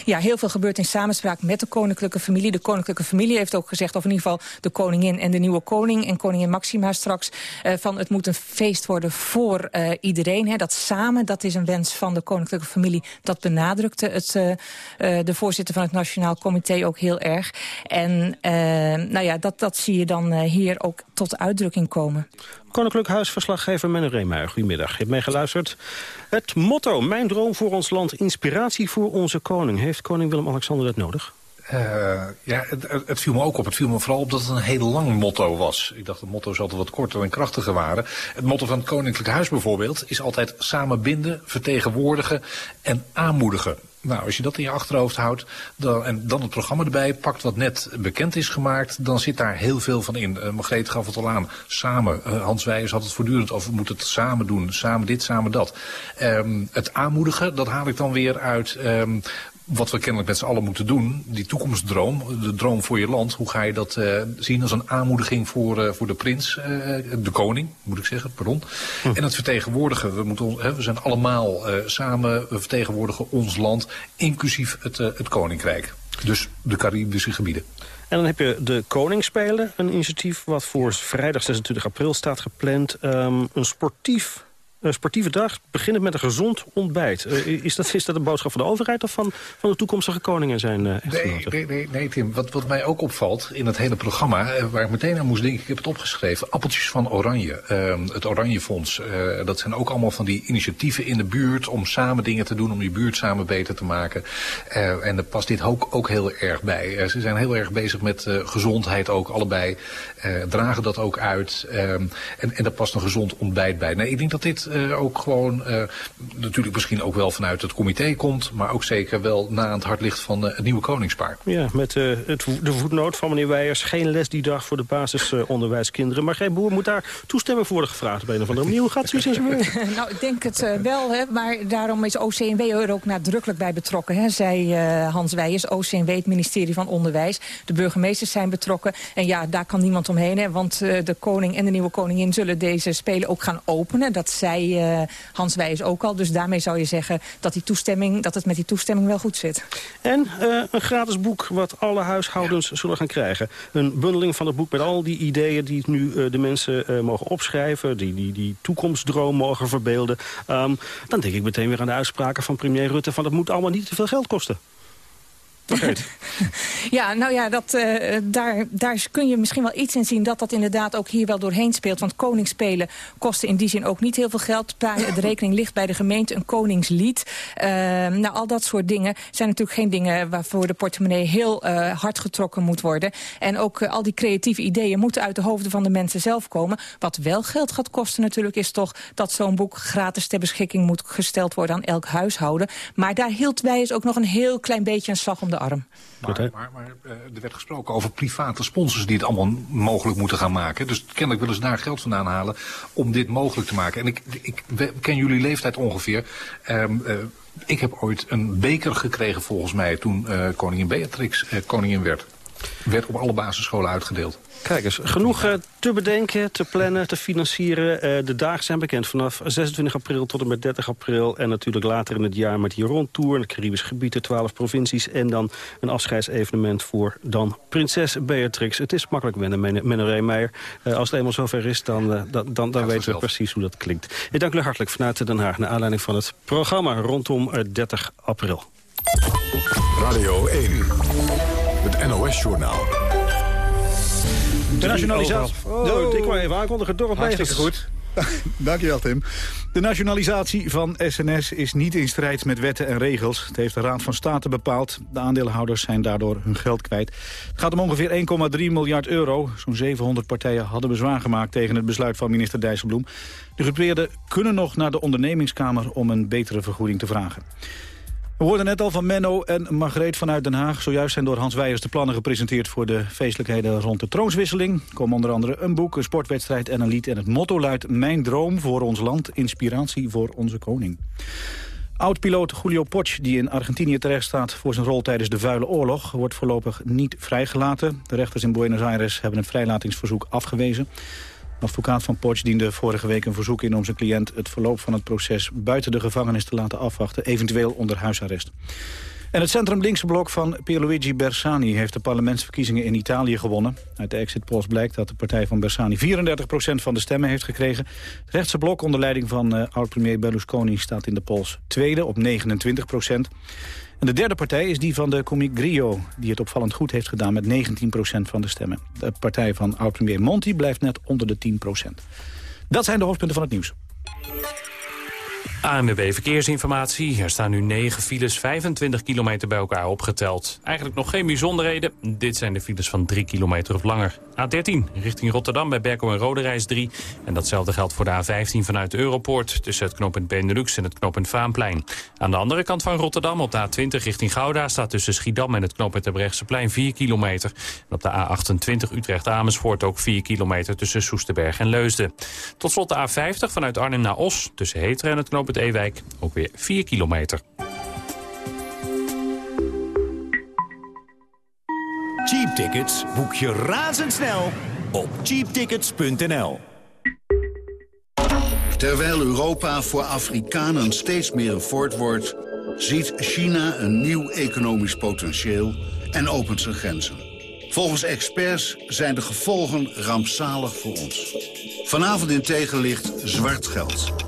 Ja, heel veel gebeurt in samenspraak met de koninklijke familie. De koninklijke familie heeft ook gezegd, of in ieder geval de koningin en de nieuwe koning... en koningin Maxima straks, van het moet een feest worden voor uh, iedereen. Hè, dat samen, dat is een wens van de koninklijke familie. Dat benadrukte het, uh, uh, de voorzitter van het Nationaal Comité ook heel erg. En nou ja, dat, dat zie je dan hier ook tot uitdrukking komen. Koninklijk Huisverslaggever Menno Reemeyer, goedemiddag. Je hebt meegeluisterd. Het motto, mijn droom voor ons land, inspiratie voor onze koning. Heeft koning Willem-Alexander het nodig? Uh, ja, het, het, viel me ook op. Het viel me vooral op dat het een heel lang motto was. Ik dacht dat motto's altijd wat korter en krachtiger waren. Het motto van het Koninklijk Huis bijvoorbeeld is altijd samen binden, vertegenwoordigen en aanmoedigen. Nou, als je dat in je achterhoofd houdt dan, en dan het programma erbij pakt wat net bekend is gemaakt, dan zit daar heel veel van in. Uh, gaf het al aan, samen. Uh, Hans Wijers had het voortdurend over, we moeten het samen doen, samen dit, samen dat. Um, het aanmoedigen, dat haal ik dan weer uit um, wat we kennelijk met z'n allen moeten doen, die toekomstdroom, de droom voor je land, hoe ga je dat uh, zien als een aanmoediging voor, uh, voor de prins, uh, de koning, moet ik zeggen, pardon. Hm. En het vertegenwoordigen, we, moeten, hè, we zijn allemaal samen, we vertegenwoordigen ons land, inclusief het, het koninkrijk. Dus de Caribische gebieden. En dan heb je de Koningsspelen, een initiatief wat voor vrijdag 26 april staat gepland. Um, een sportief uh, sportieve dag beginnen met een gezond ontbijt. Uh, is, dat, is dat een boodschap van de overheid of van, van de toekomstige koning en zijn uh, nee, nee, nee, nee, Tim. Wat, wat mij ook opvalt in het hele programma... waar ik meteen aan moest denken, ik heb het opgeschreven... Appeltjes van Oranje, ehm, het Oranje Fonds. dat zijn ook allemaal van die initiatieven in de buurt... om samen dingen te doen, om die buurt samen beter te maken. en daar past dit ook, ook heel erg bij. ze zijn heel erg bezig met gezondheid ook, allebei. dragen dat ook uit. Ehm, en, en daar past een gezond ontbijt bij. Nee, ik denk dat dit uh, ook gewoon, uh, natuurlijk misschien ook wel vanuit het comité komt... maar ook zeker wel na aan het hart ligt van uh, het nieuwe koningspaar. Ja, met het, de voetnoot van meneer Weijers... geen les die dag voor de basisonderwijskinderen. maar geen boer moet daar toestemming voor worden gevraagd... op een of andere manier. Hoe gaat zoiets in zijn werk? nou, ik denk het wel, hè, maar daarom is OCMW er ook nadrukkelijk bij betrokken. Hè, zei Hans Weijers, OCMW, het ministerie van Onderwijs. De burgemeesters zijn betrokken. En ja, daar kan niemand omheen, hè, want de koning en de nieuwe koningin... zullen deze spelen ook gaan openen. Dat zij uh, Hans Wijs ook al. Dus daarmee zou je zeggen dat, die toestemming, dat het met die toestemming wel goed zit. En uh, een gratis boek wat alle huishoudens zullen gaan krijgen. Een bundeling van het boek met al die ideeën die nu uh, de mensen mogen opschrijven. Die, die, die toekomstdroom mogen verbeelden. Um, dan denk ik meteen weer aan de uitspraken van premier Rutte... van dat moet allemaal niet te veel geld kosten. ja, nou ja, dat, uh, daar, daar kun je misschien wel iets in zien... dat dat inderdaad ook hier wel doorheen speelt. Want koningsspelen kosten in die zin ook niet heel veel geld. De rekening ligt bij de gemeente, een koningslied. Uh, nou, al dat soort dingen zijn natuurlijk geen dingen... waarvoor de portemonnee heel uh, hard getrokken moet worden. En ook al die creatieve ideeën moeten uit de hoofden van de mensen zelf komen. Wat wel geld gaat kosten natuurlijk is toch... dat zo'n boek gratis ter beschikking moet gesteld worden aan elk huishouden. Maar daar hield wij eens ook nog een heel klein beetje een slag om de arm. Maar, maar, maar uh, er werd gesproken over private sponsors die het allemaal mogelijk moeten gaan maken. Dus kennelijk willen ze daar geld vandaan halen om dit mogelijk te maken. En ik, ik ken jullie leeftijd ongeveer. Um, uh, ik heb ooit een beker gekregen volgens mij toen uh, koningin Beatrix koningin werd. Werd op alle basisscholen uitgedeeld. Kijk eens, genoeg uh, te bedenken, te plannen, te financieren. Uh, de dagen zijn bekend vanaf 26 april tot en met 30 april. En natuurlijk later in het jaar met die rondtour in het Caribisch gebied, de 12 provincies. En dan een afscheidsevenement voor dan prinses Beatrix. Het is makkelijk wennen, Menno Reemeijer. Uh, als het eenmaal zover is, dan, dan, dan, dan weten we precies hoe dat klinkt. Ik dank u hartelijk vanuit Den Haag... naar aanleiding van het programma rondom 30 april. Radio 1, het NOS-journaal. De nationalisatie... Oh, ik wou even aankondigen. Dorp Hartstikke goed. Dankjewel, Tim. De nationalisatie van SNS is niet in strijd met wetten en regels. Het heeft de Raad van State bepaald. De aandeelhouders zijn daardoor hun geld kwijt. Het gaat om ongeveer 1,3 miljard euro. Zo'n 700 partijen hadden bezwaar gemaakt tegen het besluit van minister Dijsselbloem. De gedupeerden kunnen nog naar de ondernemingskamer om een betere vergoeding te vragen. We hoorden net al van Menno en Margreet vanuit Den Haag. Zojuist zijn door Hans Weijers de plannen gepresenteerd... voor de feestelijkheden rond de troonswisseling. Er komen onder andere een boek, een sportwedstrijd en een lied. En het motto luidt Mijn droom voor ons land, inspiratie voor onze koning. Oud-piloot Julio Poch, die in Argentinië terecht staat voor zijn rol tijdens de vuile oorlog, wordt voorlopig niet vrijgelaten. De rechters in Buenos Aires hebben het vrijlatingsverzoek afgewezen. Advocaat van Porsche diende vorige week een verzoek in om zijn cliënt het verloop van het proces buiten de gevangenis te laten afwachten, eventueel onder huisarrest. En het centrum-linkse blok van Pierluigi Bersani heeft de parlementsverkiezingen in Italië gewonnen. Uit de exit polls blijkt dat de partij van Bersani 34% van de stemmen heeft gekregen. Het rechtse blok onder leiding van uh, oud-premier Berlusconi staat in de polls tweede op 29%. En de derde partij is die van de komiek Grio... die het opvallend goed heeft gedaan met 19% van de stemmen. De partij van oud-premier Monti blijft net onder de 10% Dat zijn de hoofdpunten van het nieuws. ANWB Verkeersinformatie. Er staan nu 9 files, 25 kilometer bij elkaar opgeteld. Eigenlijk nog geen bijzonderheden. Dit zijn de files van 3 kilometer of langer. A13 richting Rotterdam bij Berkel en Roderijs 3. En datzelfde geldt voor de A15 vanuit Europoort... tussen het knooppunt Benelux en het knooppunt Vaanplein. Aan de andere kant van Rotterdam op de A20 richting Gouda... staat tussen Schiedam en het knooppunt plein 4 kilometer. En op de A28 Utrecht-Amersfoort ook 4 kilometer... tussen Soesterberg en Leusden. Tot slot de A50 vanuit Arnhem naar Os... tussen Heteren en het knooppunt Ewijk ook weer 4 kilometer. Cheap tickets boek je razendsnel op cheaptickets.nl. Terwijl Europa voor Afrikanen steeds meer een voort wordt... ziet China een nieuw economisch potentieel en opent zijn grenzen. Volgens experts zijn de gevolgen rampzalig voor ons. Vanavond in tegenlicht zwart geld.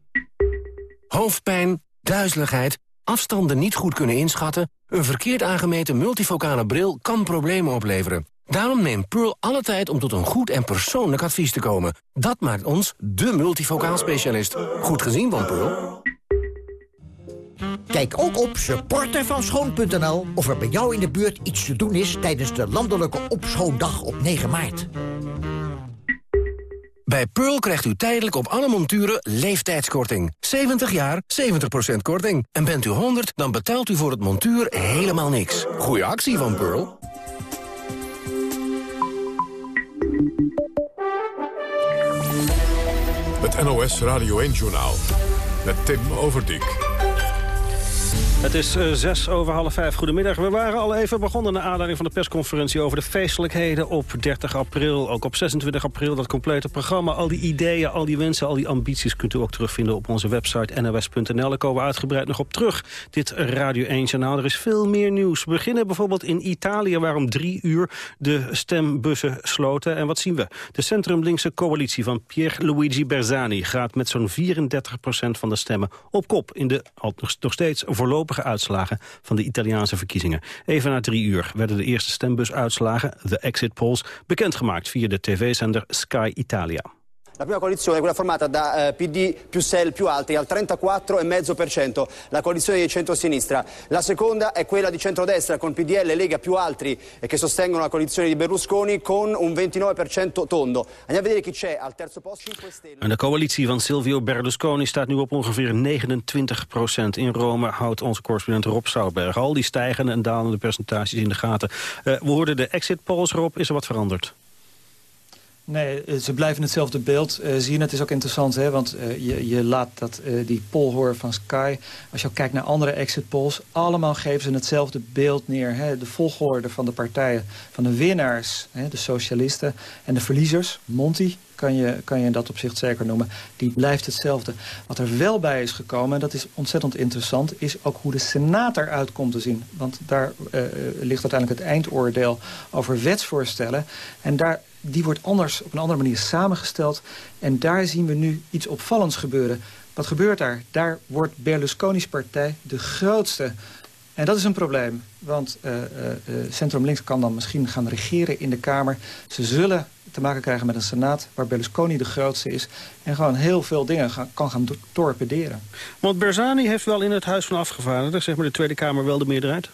Hoofdpijn, duizeligheid, afstanden niet goed kunnen inschatten... een verkeerd aangemeten multifocale bril kan problemen opleveren. Daarom neemt Pearl alle tijd om tot een goed en persoonlijk advies te komen. Dat maakt ons de multifocaal specialist. Goed gezien van Pearl. Kijk ook op supportervanschoon.nl of er bij jou in de buurt iets te doen is... tijdens de landelijke opschoondag op 9 maart. Bij Pearl krijgt u tijdelijk op alle monturen leeftijdskorting. 70 jaar, 70% korting. En bent u 100, dan betaalt u voor het montuur helemaal niks. Goeie actie van Pearl. Het NOS Radio 1-journaal met Tim Overdijk. Het is uh, zes over half vijf. Goedemiddag. We waren al even begonnen naar aanleiding van de persconferentie over de feestelijkheden op 30 april. Ook op 26 april dat complete programma. Al die ideeën, al die wensen, al die ambities kunt u ook terugvinden op onze website nos.nl. Daar komen we uitgebreid nog op terug. Dit Radio 1 journaal. Er is veel meer nieuws. We beginnen bijvoorbeeld in Italië waar om drie uur de stembussen sloten. En wat zien we? De centrumlinkse coalitie van Pierluigi Bersani gaat met zo'n 34% van de stemmen op kop in de nog steeds voorlopig uitslagen van de Italiaanse verkiezingen. Even na drie uur werden de eerste stembusuitslagen, de exit polls, bekendgemaakt via de tv-zender Sky Italia. La prima coalizione è quella formata da eh, PD più SEL più altri al 34,5%, la coalizione di centro-sinistra. La seconda è quella di centrodestra con PDL e Lega più altri eh, che sostengono la coalizione di Berlusconi con un 29% tondo. Andiamo a vedere chi c'è al terzo posto 5 Stelle. En de coalitie van Silvio Berlusconi staat nu op ongeveer 29 In Rome houdt onze correspondent Rob Souwberg al die stijgende en dalende percentages in de gaten. Uh, we hoorden de exit polls, Rob. Is er wat veranderd? Nee, eh, ze blijven hetzelfde beeld uh, zien. Het is ook interessant, hè, want uh, je, je laat dat, die poll horen van Sky. Als je kijkt naar andere exit polls... allemaal geven ze hetzelfde beeld neer. Hè. De volgorde van de partijen, van de winnaars, hè, de socialisten... en de verliezers, Monti, kan je, kan je in dat opzicht zeker noemen. Die blijft hetzelfde. Wat er wel bij is gekomen, en dat is ontzettend interessant... is ook hoe de Senaat eruit komt te zien. Want daar ligt uiteindelijk het eindoordeel over wetsvoorstellen. En daar die wordt anders, op een andere manier samengesteld. En daar zien we nu iets opvallends gebeuren. Wat gebeurt daar? Daar wordt Berlusconi's partij de grootste. En dat is een probleem, want uh, Centrum Links kan dan misschien gaan regeren in de Kamer. Ze zullen te maken krijgen met een senaat waar Berlusconi de grootste is... en gewoon heel veel dingen kan gaan torpederen. Want Bersani heeft wel in het Huis van Afgevaardigden... zeg maar de Tweede Kamer wel de meerderheid?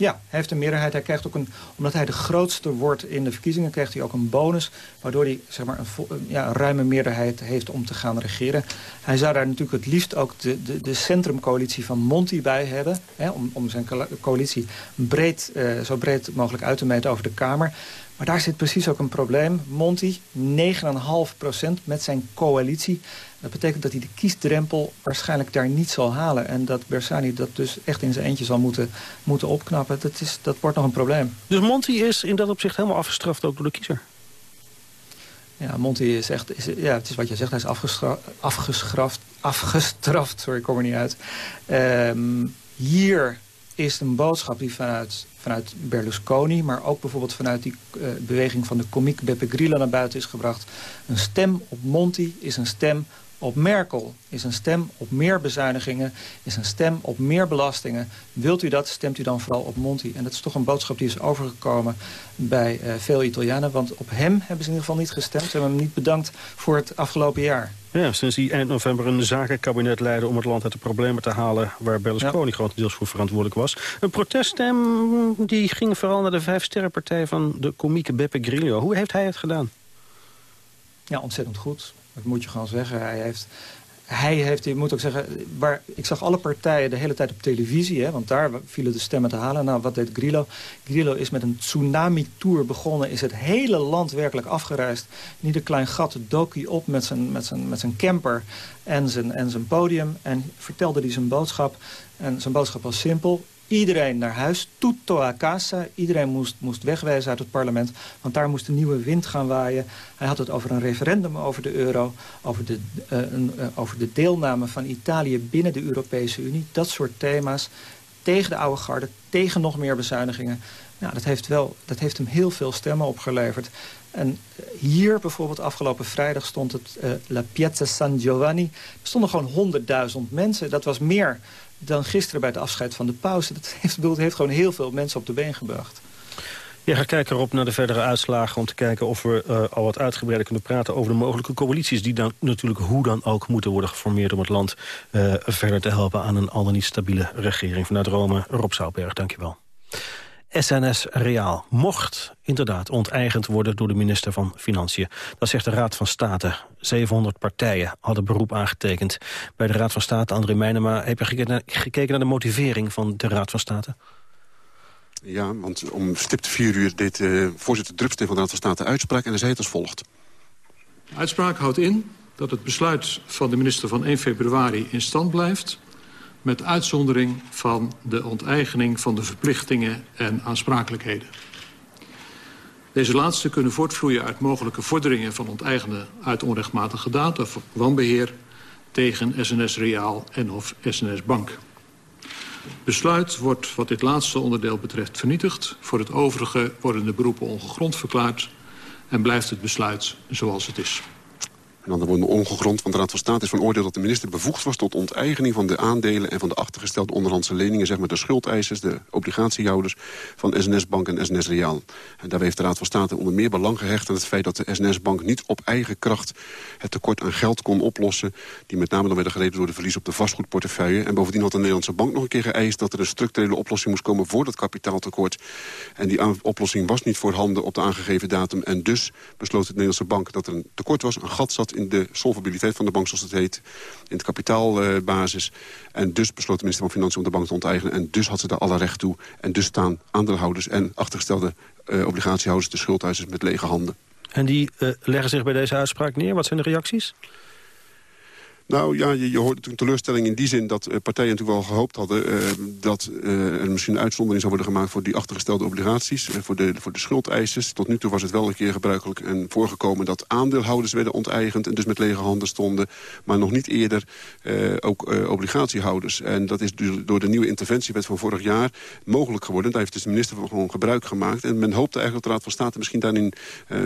Ja, hij heeft een meerderheid. Hij krijgt ook een, omdat hij de grootste wordt in de verkiezingen, krijgt hij ook een bonus. Waardoor hij zeg maar, een, ja, een ruime meerderheid heeft om te gaan regeren. Hij zou daar natuurlijk het liefst ook de, de, de centrumcoalitie van Monti bij hebben. Hè, om, om zijn coalitie breed, uh, zo breed mogelijk uit te meten over de Kamer. Maar daar zit precies ook een probleem. Monti, 9,5% met zijn coalitie. Dat betekent dat hij de kiesdrempel waarschijnlijk daar niet zal halen. En dat Bersani dat dus echt in zijn eentje zal moeten, moeten opknappen. Dat, is, dat wordt nog een probleem. Dus Monti is in dat opzicht helemaal afgestraft ook door de kiezer? Ja, Monty is echt, is, ja, het is wat je zegt, hij is afgestraft, afgestraft, sorry, ik kom er niet uit. Ehm, hier is een boodschap die vanuit, vanuit Berlusconi... maar ook bijvoorbeeld vanuit die uh, beweging van de komiek Beppe Grillo naar buiten is gebracht. Een stem op Monti is een stem op Merkel is een stem op meer bezuinigingen, is een stem op meer belastingen. Wilt u dat, stemt u dan vooral op Monti. En dat is toch een boodschap die is overgekomen bij uh, veel Italianen. Want op hem hebben ze in ieder geval niet gestemd. Ze hebben hem niet bedankt voor het afgelopen jaar. Ja, sinds hij eind november een zakenkabinet leidde om het land uit de problemen te halen... waar Berlusconi ja. grotendeels voor verantwoordelijk was. Een proteststem die ging vooral naar de vijf sterrenpartij van de komieke Beppe Grillo. Hoe heeft hij het gedaan? Ja, ontzettend goed. Dat moet je gewoon zeggen. Hij heeft, hij heeft, je moet ook zeggen, waar, ik zag alle partijen de hele tijd op televisie, hè, want daar vielen de stemmen te halen. Nou, wat deed Grillo? Grillo is met een tsunami-tour begonnen, is het hele land werkelijk afgereisd. Niet een klein gat dook hij op met zijn, met zijn, met zijn camper en zijn, en zijn podium en vertelde hij zijn boodschap. En zijn boodschap was simpel iedereen naar huis, tutto a casa. Iedereen moest, moest wegwijzen uit het parlement, want daar moest een nieuwe wind gaan waaien. Hij had het over een referendum over de euro, over de, een, uh, over de deelname van Italië binnen de Europese Unie. Dat soort thema's tegen de oude garde, tegen nog meer bezuinigingen. Nou, dat heeft, wel, dat heeft hem heel veel stemmen opgeleverd. En hier bijvoorbeeld afgelopen vrijdag stond het La Piazza San Giovanni. Er stonden gewoon 100.000 mensen. Dat was meer dan gisteren bij het afscheid van de pauze. Dat heeft, bedoel, heeft gewoon heel veel mensen op de been gebracht. Je gaat kijken erop naar de verdere uitslagen... om te kijken of we uh, al wat uitgebreider kunnen praten... over de mogelijke coalities die dan natuurlijk hoe dan ook moeten worden geformeerd... om het land uh, verder te helpen aan een al dan niet stabiele regering. Vanuit Rome, Rob Zouwberg, dankjewel. SNS Reaal mocht inderdaad onteigend worden door de minister van Financiën. Dat zegt de Raad van State. 700 partijen hadden beroep aangetekend. Bij de Raad van State, André Meijnema, heb je gekeken naar de motivering van de Raad van State? Ja, want om stipte vier uur deed uh, voorzitter Drupsteen van de Raad van State uitspraak... en hij zei het als volgt. De uitspraak houdt in dat het besluit van de minister van 1 februari in stand blijft met uitzondering van de onteigening van de verplichtingen en aansprakelijkheden. Deze laatste kunnen voortvloeien uit mogelijke vorderingen van onteigenen uit onrechtmatige data of wanbeheer tegen SNS Reaal en of SNS Bank. Besluit wordt wat dit laatste onderdeel betreft vernietigd. Voor het overige worden de beroepen ongegrond verklaard en blijft het besluit zoals het is. En dan worden ongegrond, want de Raad van State is van oordeel dat de minister bevoegd was tot onteigening van de aandelen en van de achtergestelde onderhandse leningen, zeg maar de schuldeisers, de obligatiehouders van SNS Bank en SNS Reaal. En daarbij heeft de Raad van State onder meer belang gehecht aan het feit dat de SNS Bank niet op eigen kracht het tekort aan geld kon oplossen, die met name dan werden gereden door de verlies op de vastgoedportefeuille. En bovendien had de Nederlandse bank nog een keer geëist dat er een structurele oplossing moest komen voor dat kapitaaltekort. En die oplossing was niet voorhanden op de aangegeven datum. En dus besloot de Nederlandse bank dat er een tekort was, een gat zat in de solvabiliteit van de bank, zoals het heet. In de kapitaalbasis. en dus besloot de minister van Financiën om de bank te onteigenen. En dus had ze daar alle recht toe. En dus staan aandeelhouders en achtergestelde uh, obligatiehouders... de schuldhuizers met lege handen. En die uh, leggen zich bij deze uitspraak neer. Wat zijn de reacties? Nou ja, je, je hoort natuurlijk teleurstelling in die zin dat uh, partijen natuurlijk wel gehoopt hadden... Uh, dat uh, er misschien een uitzondering zou worden gemaakt voor die achtergestelde obligaties... voor, de, voor de schuldeisers. Tot nu toe was het wel een keer gebruikelijk en voorgekomen dat aandeelhouders werden onteigend... en dus met lege handen stonden, maar nog niet eerder ook obligatiehouders. En dat is door de nieuwe interventiewet van vorig jaar mogelijk geworden. Daar heeft dus de minister van gewoon gebruik gemaakt. En men hoopte eigenlijk dat de Raad van State misschien daarin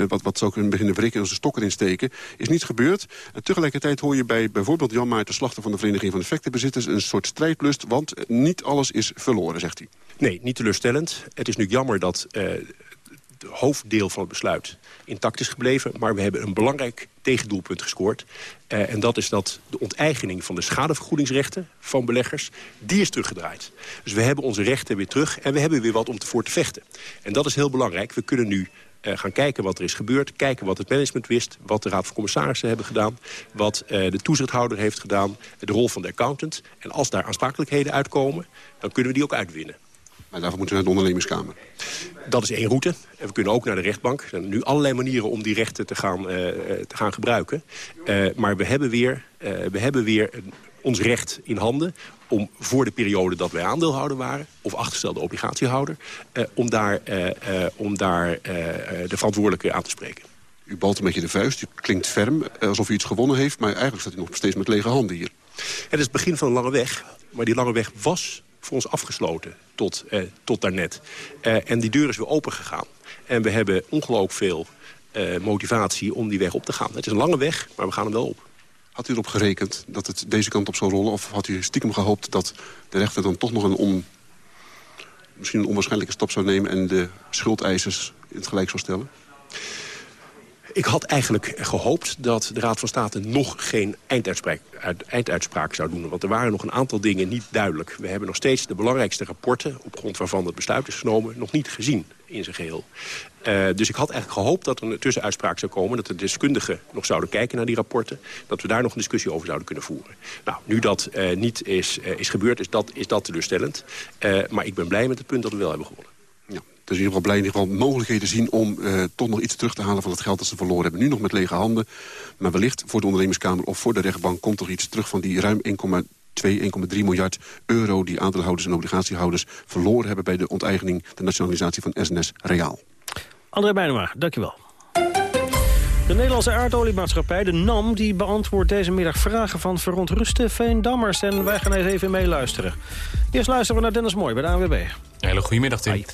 wat, wat zou kunnen beginnen wrikken... en zijn stokken in steken. Is niet gebeurd. En tegelijkertijd hoor je bij bijvoorbeeld bijvoorbeeld Jan Maarten Slachter van de Vereniging van Effectenbezitters... een soort strijdlust, want niet alles is verloren, zegt hij. Nee, niet teleurstellend. Het is nu jammer dat uh, het hoofddeel van het besluit intact is gebleven... maar we hebben een belangrijk tegendoelpunt gescoord. Uh, en dat is dat de onteigening van de schadevergoedingsrechten van beleggers... die is teruggedraaid. Dus we hebben onze rechten weer terug en we hebben weer wat om te voor te vechten. En dat is heel belangrijk. We kunnen nu gaan kijken wat er is gebeurd. Kijken wat het management wist. Wat de Raad van Commissarissen hebben gedaan. Wat uh, de toezichthouder heeft gedaan. De rol van de accountant. En als daar aansprakelijkheden uitkomen, dan kunnen we die ook uitwinnen. Maar daarvoor moeten we naar de ondernemingskamer. Dat is één route. En we kunnen ook naar de rechtbank. Er zijn nu allerlei manieren om die rechten te gaan, uh, te gaan gebruiken. Uh, maar we hebben weer, uh, we hebben weer ons recht in handen om voor de periode dat wij aandeelhouder waren... of achterstelde obligatiehouder, uh, om daar, uh, uh, om daar de verantwoordelijke aan te spreken. U balt een beetje de vuist, u klinkt ferm, alsof u iets gewonnen heeft... maar eigenlijk staat u nog steeds met lege handen hier. Het is het begin van een lange weg, maar die lange weg was voor ons afgesloten tot, eh, tot daarnet. En die deur is weer open gegaan. En we hebben ongelooflijk veel motivatie om die weg op te gaan. Het is een lange weg, maar we gaan hem wel op. Had u erop gerekend dat het deze kant op zou rollen? Of had u stiekem gehoopt dat de rechter dan toch nog een misschien een onwaarschijnlijke stap zou nemen... en de schuldeisers in het gelijk zou stellen? Ik had eigenlijk gehoopt dat de Raad van State nog geen einduitspraak, einduitspraak zou doen. Want er waren nog een aantal dingen niet duidelijk. We hebben nog steeds de belangrijkste rapporten... op grond waarvan het besluit is genomen, nog niet gezien in zijn geheel. Uh, dus ik had eigenlijk gehoopt dat er een tussenuitspraak zou komen... dat de deskundigen nog zouden kijken naar die rapporten... dat we daar nog een discussie over zouden kunnen voeren. Nou, nu dat uh, niet is, uh, is gebeurd, is dat, is dat teleurstellend. maar ik ben blij met het punt dat we wel hebben gewonnen. Ja. Dus in ieder geval blij in ieder geval mogelijkheden zien om toch nog iets terug te halen van het geld dat ze verloren hebben. Nu nog met lege handen, maar wellicht voor de ondernemerskamer of voor de rechtbank komt toch iets terug van die ruim 1,2, 1,3 miljard euro die aandeelhouders en obligatiehouders verloren hebben bij de onteigening, de nationalisatie van SNS Reaal. André Bijnema, dankjewel. De Nederlandse aardoliemaatschappij, de NAM, die beantwoordt deze middag vragen van verontruste Veendammers. En wij gaan eens even meeluisteren. Eerst luisteren we naar Dennis Mooi bij de ANWB. Hele goedemiddag, Tim.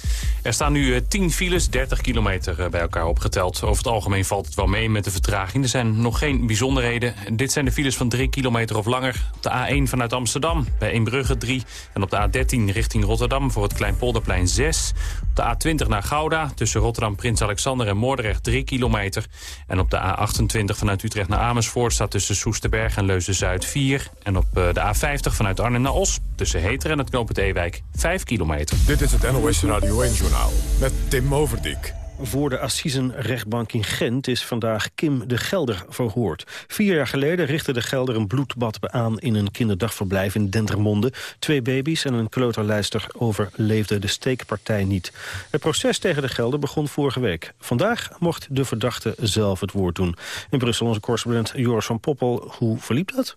Er staan nu 10 eh, files, 30 kilometer eh, bij elkaar opgeteld. Over het algemeen valt het wel mee met de vertraging. Er zijn nog geen bijzonderheden. Dit zijn de files van 3 kilometer of langer. Op de A1 vanuit Amsterdam, bij Eembrugge 3. En op de A13 richting Rotterdam voor het Kleinpolderplein 6. Op de A20 naar Gouda, tussen Rotterdam, Prins Alexander en Moordrecht 3 kilometer. En op de A28 vanuit Utrecht naar Amersfoort staat tussen Soesterberg en Leuzen-Zuid 4. En op eh, de A50 vanuit Arnhem naar Os, tussen Heter en het knooppunt Ewijk 5 kilometer. Dit is het NOS Radio 1-journaal met Tim Overdijk. Voor de Assisenrechtbank in Gent is vandaag Kim de Gelder verhoord. Vier jaar geleden richtte de Gelder een bloedbad aan in een kinderdagverblijf in Dendermonde. Twee baby's en een kleuterlijster overleefden de steekpartij niet. Het proces tegen de Gelder begon vorige week. Vandaag mocht de verdachte zelf het woord doen. In Brussel onze correspondent Joris van Poppel. Hoe verliep dat?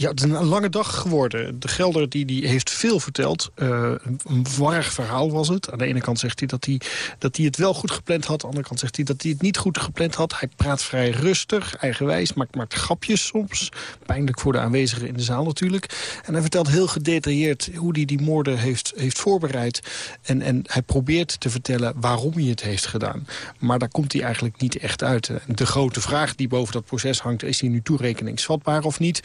Ja, het is een lange dag geworden. De Gelder die, die heeft veel verteld. Uh, een warrig verhaal was het. Aan de ene kant zegt hij dat, hij dat hij het wel goed gepland had. Aan de andere kant zegt hij dat hij het niet goed gepland had. Hij praat vrij rustig, eigenwijs, maakt, maakt grapjes soms. Pijnlijk voor de aanwezigen in de zaal natuurlijk. En hij vertelt heel gedetailleerd hoe hij die moorden heeft, heeft voorbereid. En, en hij probeert te vertellen waarom hij het heeft gedaan. Maar daar komt hij eigenlijk niet echt uit. De grote vraag die boven dat proces hangt... is hij nu toerekeningsvatbaar of niet?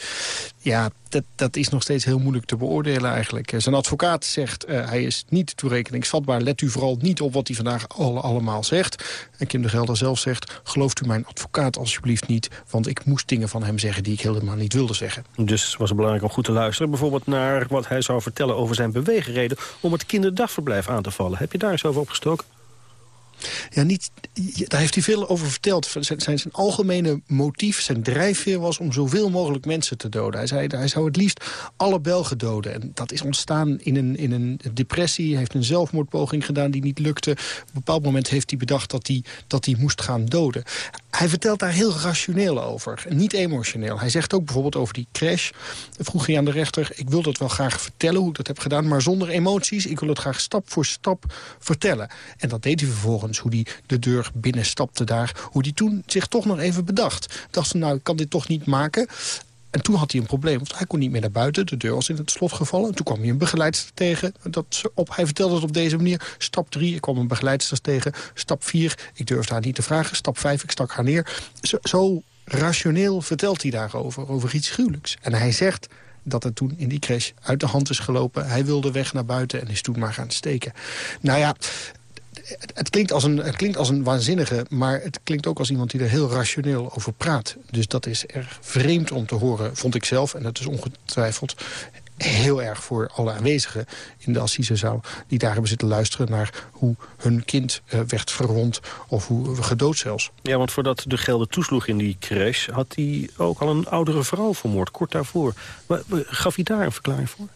Ja, dat, dat is nog steeds heel moeilijk te beoordelen eigenlijk. Zijn advocaat zegt, uh, hij is niet toerekeningsvatbaar. Let u vooral niet op wat hij vandaag al, allemaal zegt. En Kim de Gelder zelf zegt, gelooft u mijn advocaat alsjeblieft niet... want ik moest dingen van hem zeggen die ik helemaal niet wilde zeggen. Dus was het belangrijk om goed te luisteren. Bijvoorbeeld naar wat hij zou vertellen over zijn beweegreden... om het kinderdagverblijf aan te vallen. Heb je daar eens over opgestoken? Ja, niet, daar heeft hij veel over verteld. Zijn, zijn, algemene motief, zijn drijfveer was om zoveel mogelijk mensen te doden. Hij zei, hij zou het liefst alle Belgen doden. En dat is ontstaan in een, in een depressie. Hij heeft een zelfmoordpoging gedaan die niet lukte. Op een bepaald moment heeft hij bedacht dat hij, dat hij moest gaan doden. Hij vertelt daar heel rationeel over, niet emotioneel. Hij zegt ook bijvoorbeeld over die crash. Vroeg hij aan de rechter, ik wil dat wel graag vertellen hoe ik dat heb gedaan... maar zonder emoties, ik wil het graag stap voor stap vertellen. En dat deed hij vervolgens, hoe hij de deur binnenstapte daar... hoe hij toen zich toch nog even bedacht. Dacht ze, nou, ik kan dit toch niet maken. En toen had hij een probleem, want hij kon niet meer naar buiten. De deur was in het slot gevallen. En toen kwam hij een begeleidster tegen. Dat op, hij vertelde het op deze manier. Stap 3, ik kwam een begeleidster tegen. Stap 4, ik durfde haar niet te vragen. Stap 5, ik stak haar neer. Zo, zo rationeel vertelt hij daarover, over iets gruwelijks. En hij zegt dat het toen in die crash uit de hand is gelopen. Hij wilde weg naar buiten en is toen maar gaan steken. Nou ja, het, klinkt als een, het klinkt als een waanzinnige, maar het klinkt ook als iemand die er heel rationeel over praat. Dus dat is erg vreemd om te horen, vond ik zelf. En dat is ongetwijfeld heel erg voor alle aanwezigen in de Assisezaal... die daar hebben zitten luisteren naar hoe hun kind uh, werd verwond... of hoe gedood zelfs. Ja, want voordat de gelden toesloeg in die crash... had hij ook al een oudere vrouw vermoord, kort daarvoor. Maar, gaf hij daar een verklaring voor?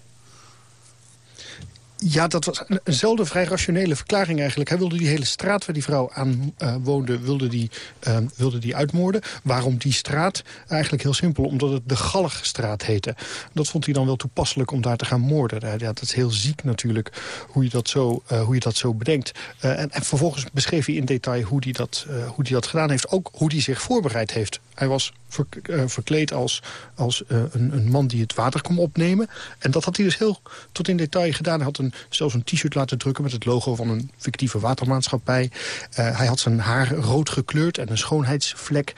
Ja, dat was een- eenzelfde vrij rationele verklaring eigenlijk. Hij wilde die hele straat waar die vrouw aan eh, woonde, wilde die, eh, wilde die uitmoorden. Waarom die straat? Eigenlijk heel simpel, omdat het de Galligstraat heette. Dat vond hij dan wel toepasselijk om daar te gaan moorden. Ja, dat is heel ziek natuurlijk, hoe je dat zo, eh, hoe je dat zo bedenkt. Eh, en, en vervolgens beschreef hij in detail hoe hij dat, eh, hoe die dat gedaan heeft. Ook hoe hij zich voorbereid heeft. Hij was eh, verkleed als, als eh, een, een man die het water kon opnemen. En dat had hij dus heel tot in detail gedaan. Hij had een, zelfs een t-shirt laten drukken met het logo van een fictieve watermaatschappij. Eh, hij had zijn haar rood gekleurd en een schoonheidsvlek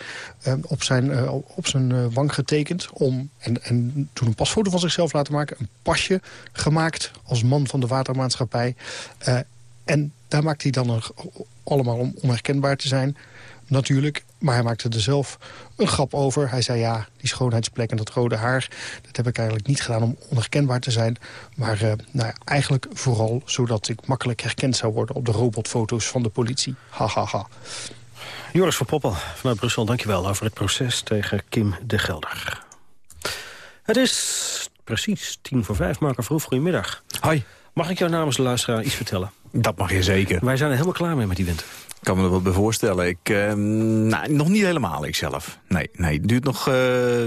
op zijn, op zijn wang getekend. Om, en, en toen een pasfoto van zichzelf laten maken. Een pasje gemaakt als man van de watermaatschappij. En daar maakte hij dan allemaal om onherkenbaar te zijn. Natuurlijk, maar hij maakte er zelf een grap over. Hij zei ja, die schoonheidsplek en dat rode haar... dat heb ik eigenlijk niet gedaan om onherkenbaar te zijn. Maar eh, nou ja, eigenlijk vooral zodat ik makkelijk herkend zou worden... op de robotfoto's van de politie. Ha, ha, ha. Joris van Poppel vanuit Brussel, dankjewel over het proces tegen Kim de Gelder. Het is precies tien voor vijf. Marco Verhoef, goedemiddag. Hoi. Mag ik jou namens de luisteraar iets vertellen? Dat mag je zeker. Wij zijn er helemaal klaar mee met die winter. Ik kan me er wel bij voorstellen. Ik, eh, nou, nog niet helemaal, ik zelf. Nee, nee het duurt nog eh,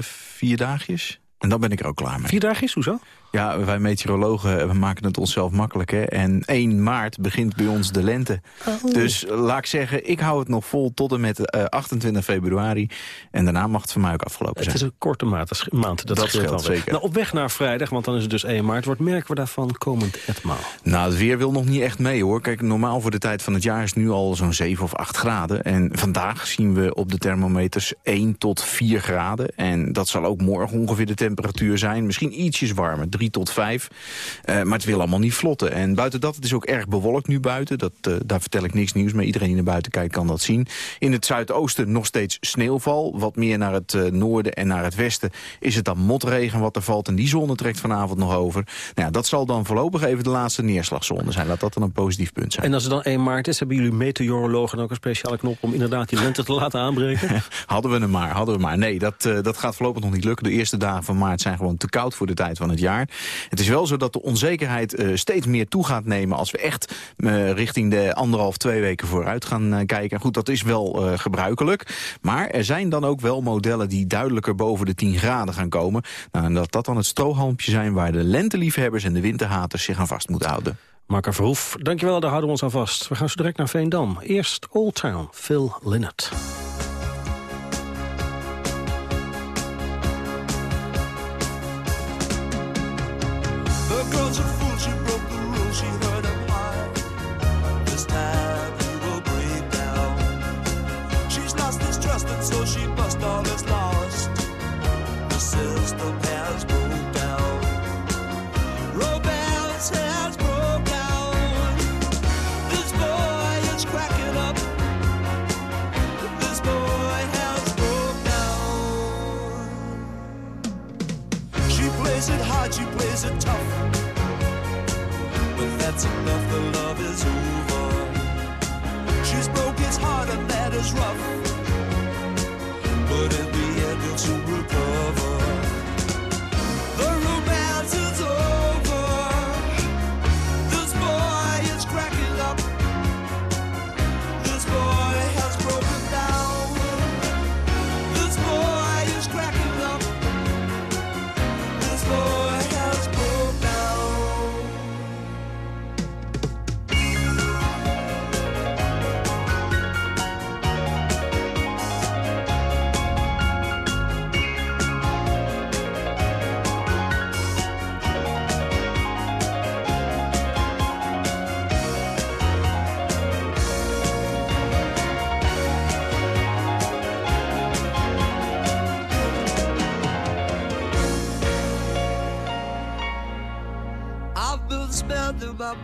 vier dagjes. En dan ben ik er ook klaar mee. Vier dagjes, hoezo? Ja, wij meteorologen we maken het onszelf makkelijk. Hè? En 1 maart begint bij ons de lente. Oh. Dus eh, laat ik zeggen, ik hou het nog vol tot en met eh, 28 februari. En daarna mag het voor mij ook afgelopen Het zijn. is een korte maand, maand, dat, Dat scheelt scheelt. Nou, op weg naar vrijdag, want dan is het dus 1 maart. Wat merken we daarvan komend etmaal? Nou, het weer wil nog niet echt mee hoor. Kijk, normaal voor de tijd van het jaar is het nu al zo'n 7 of 8 graden. En vandaag zien we op de thermometers 1 tot 4 graden. En dat zal ook morgen ongeveer de temperatuur zijn. Misschien ietsjes warmer, 3 tot 5. Eh, maar het wil allemaal niet vlotten. En buiten dat, het is ook erg bewolkt nu buiten. Dat, eh, daar vertel ik niks nieuws mee. Iedereen die naar buiten kijkt kan dat zien. In het zuidoosten nog steeds sneeuwval. Wat meer naar het eh, noorden en naar het westen is het dan motregen wat er valt. En die zone trekt vanavond nog over. Nou ja, dat zal dan voorlopig even de laatste neerslagzone zijn. Laat dat dan een positief punt zijn. En als het dan 1 maart is, hebben jullie meteorologen ook een speciale knop... om inderdaad die lente te laten aanbreken? Hadden we hem maar, hadden we maar. Nee, dat, dat gaat voorlopig nog niet lukken. De eerste dagen van maart zijn gewoon te koud voor de tijd van het jaar. Het is wel zo dat de onzekerheid eh, steeds meer toe gaat nemen... als we echt eh, richting de anderhalf, twee weken vooruit gaan eh, kijken. Goed, dat is wel gebruikelijk. Maar er zijn dan ook wel modellen die duidelijker boven de 10 graden gaan komen. Nou, en dat dat dan het strohalmpje zijn waar de lenteliefhebbers en de winterhaters zich aan vast moeten houden. Marco Verhoef, dankjewel, daar houden we ons aan vast. We gaan zo direct naar Veendam. Eerst Old Town, Phil Lynott. Plays it tough. But that's enough, the love is over. She's broke his heart, and that is rough. But in the end, he'll soon recover.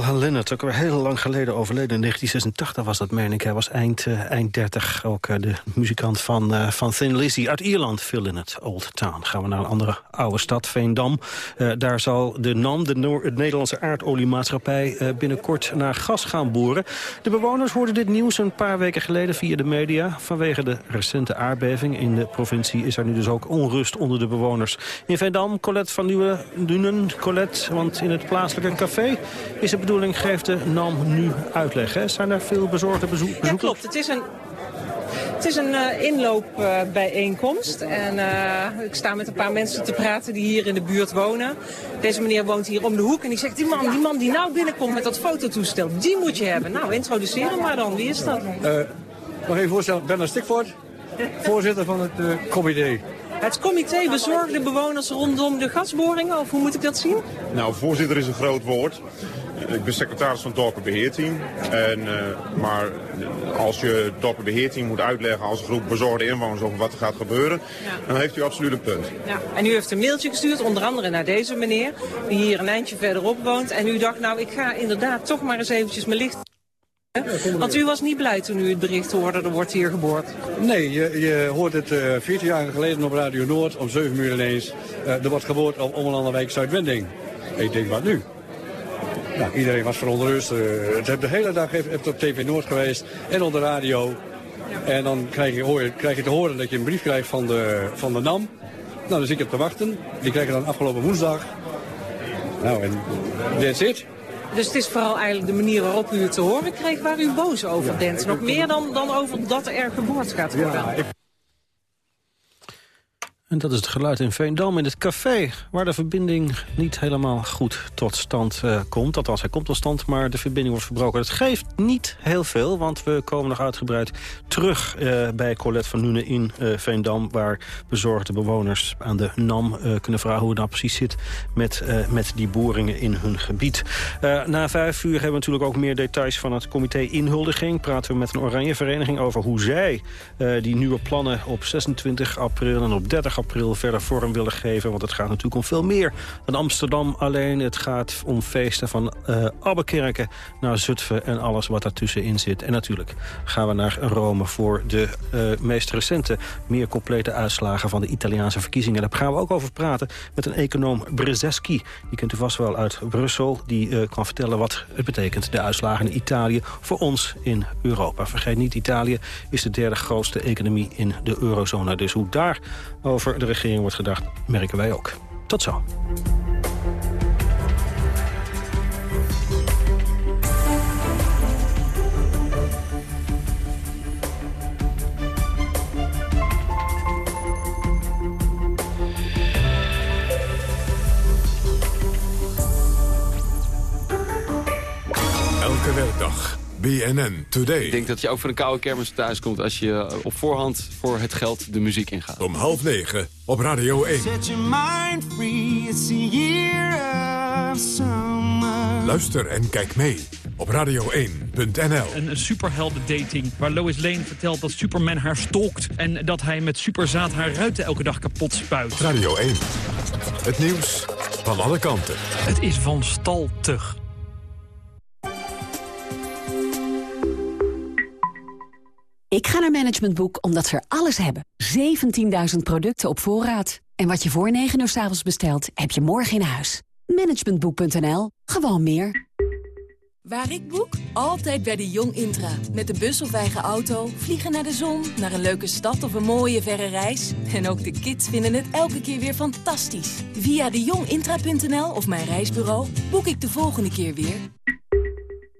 Phil Lynott, ook weer heel lang geleden overleden. In 1986 was dat, meen ik. Hij was eind, uh, eind 30. Ook uh, de muzikant van, uh, van Thin Lizzy uit Ierland. Phil Lynott, Old Town. Gaan we naar een andere oude stad, Veendam. daar zal de NAM, de Noor het Nederlandse aardoliemaatschappij... binnenkort naar gas gaan boren. De bewoners hoorden dit nieuws een paar weken geleden via de media. Vanwege de recente aardbeving in de provincie... is er nu dus ook onrust onder de bewoners. In Veendam, Colette van Nieuwe Dunen. Colette, want in het plaatselijke café is de bedoeling, geeft de NAM nu uitleg. Hè? Zijn er veel bezorgde bezoekers? Ja, klopt. Het is een het is een uh, inloopbijeenkomst. Uh, en uh, ik sta met een paar mensen te praten die hier in de buurt wonen. Deze meneer woont hier om de hoek en die zegt, die man die, man die nou binnenkomt met dat fototoestel, die moet je hebben. Nou, introduceer hem maar dan. Wie is dat? mag even voorstellen, Bernard Stikvoort, voorzitter van het comité. Het comité bezorgde bewoners rondom de gasboringen, of hoe moet ik dat zien? Nou, voorzitter is een groot woord. Ik ben secretaris van het dorpenbeheerteam. En, uh, maar als je het dorpenbeheerteam moet uitleggen als een groep bezorgde inwoners over wat er gaat gebeuren, ja. dan heeft u absoluut een punt. Ja. En u heeft een mailtje gestuurd, onder andere naar deze meneer, die hier een eindje verderop woont. En u dacht, nou ik ga inderdaad toch maar eens eventjes mijn licht want u was niet blij toen u het bericht hoorde, er wordt hier geboord. Nee, je, je hoort het uh, 14 jaar geleden op Radio Noord om 7 uur ineens. Uh, er wordt geboord op Ommelanderwijk Zuidwending. Ik denk, wat nu? Nou, iedereen was verontrust. Uh, het de hele dag heeft op TV Noord geweest en op de radio. En dan krijg je, krijg je te horen dat je een brief krijgt van de, van de NAM. Nou, dus ik heb te wachten. Die krijg je dan afgelopen woensdag. Nou, en that's it. Dus het is vooral eigenlijk de manier waarop u het te horen kreeg waar u boos over ja, bent. Nog meer dan, dan over dat er geboord gaat worden. Ja, ik... En dat is het geluid in Veendam in het café... waar de verbinding niet helemaal goed tot stand uh, komt. Althans, hij komt tot stand, maar de verbinding wordt verbroken. Het geeft niet heel veel, want we komen nog uitgebreid terug... Uh, bij Colette van Nuenen in uh, Veendam... waar bezorgde bewoners aan de NAM kunnen vragen... hoe het nou precies zit met, met die boringen in hun gebied. na vijf uur hebben we natuurlijk ook meer details van het comité inhuldiging. Praten we met een oranje vereniging over hoe zij die nieuwe plannen... op 26 april en op 30 april verder vorm willen geven. Want het gaat natuurlijk om veel meer dan Amsterdam alleen. Het gaat om feesten van uh, Abbekerken naar Zutphen en alles wat daartussenin zit. En natuurlijk gaan we naar Rome voor de uh, meest recente, meer complete uitslagen van de Italiaanse verkiezingen. Daar gaan we ook over praten met een econoom Brzeski. Die kent u vast wel uit Brussel. Die uh, kan vertellen wat het betekent, de uitslagen in Italië, voor ons in Europa. Vergeet niet, Italië is de derde grootste economie in de eurozone. Dus hoe daar over de regering wordt gedacht, merken wij ook. Tot zo. Elke werkdag BNN Today. Ik denk dat je ook voor een koude kermis thuis komt als je op voorhand voor het geld de muziek ingaat. Om half negen op Radio 1. Set your mind free, it's a year of summer. Luister en kijk mee op radio1.nl. Een superhelden dating waar Lois Lane vertelt dat Superman haar stalkt... en dat hij met superzaad haar ruiten elke dag kapot spuit. Radio 1. Het nieuws van alle kanten. Het is van staltig. Ik ga naar Management Boek omdat ze er alles hebben. 17.000 producten op voorraad. En wat je voor 9 uur s avonds bestelt, heb je morgen in huis. Managementboek.nl. Gewoon meer. Waar ik boek? Altijd bij de Jong Intra. Met de bus of eigen auto, vliegen naar de zon, naar een leuke stad of een mooie verre reis. En ook de kids vinden het elke keer weer fantastisch. Via de jongintra.nl of mijn reisbureau boek ik de volgende keer weer.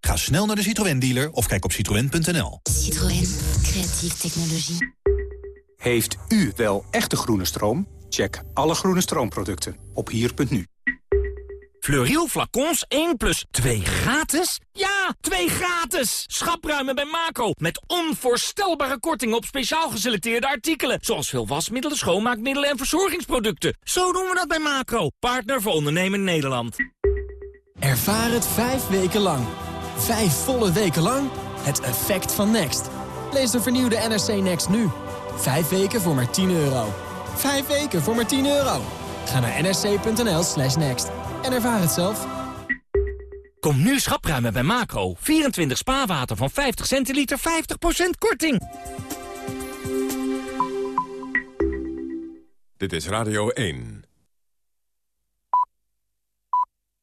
Ga snel naar de Citroën dealer of kijk op citroën.nl. Citroën, creatieve technologie. Heeft u wel echte groene stroom? Check alle groene stroomproducten op hier.nu. Fleuriel flacons 1 plus 2 gratis? Ja, 2 gratis! Schapruimen bij Macro. Met onvoorstelbare kortingen op speciaal geselecteerde artikelen. Zoals veel wasmiddelen, schoonmaakmiddelen en verzorgingsproducten. Zo doen we dat bij Macro. Partner voor ondernemen Nederland. Ervaar het vijf weken lang. Vijf volle weken lang. Het effect van Next. Lees de vernieuwde NRC Next nu. Vijf weken voor maar 10 euro. Vijf weken voor maar 10 euro. Ga naar nrc.nl slash next en ervaar het zelf. Kom nu schapruimen bij Macro. 24 spaarwater van 50 centiliter, 50% korting. Dit is Radio 1.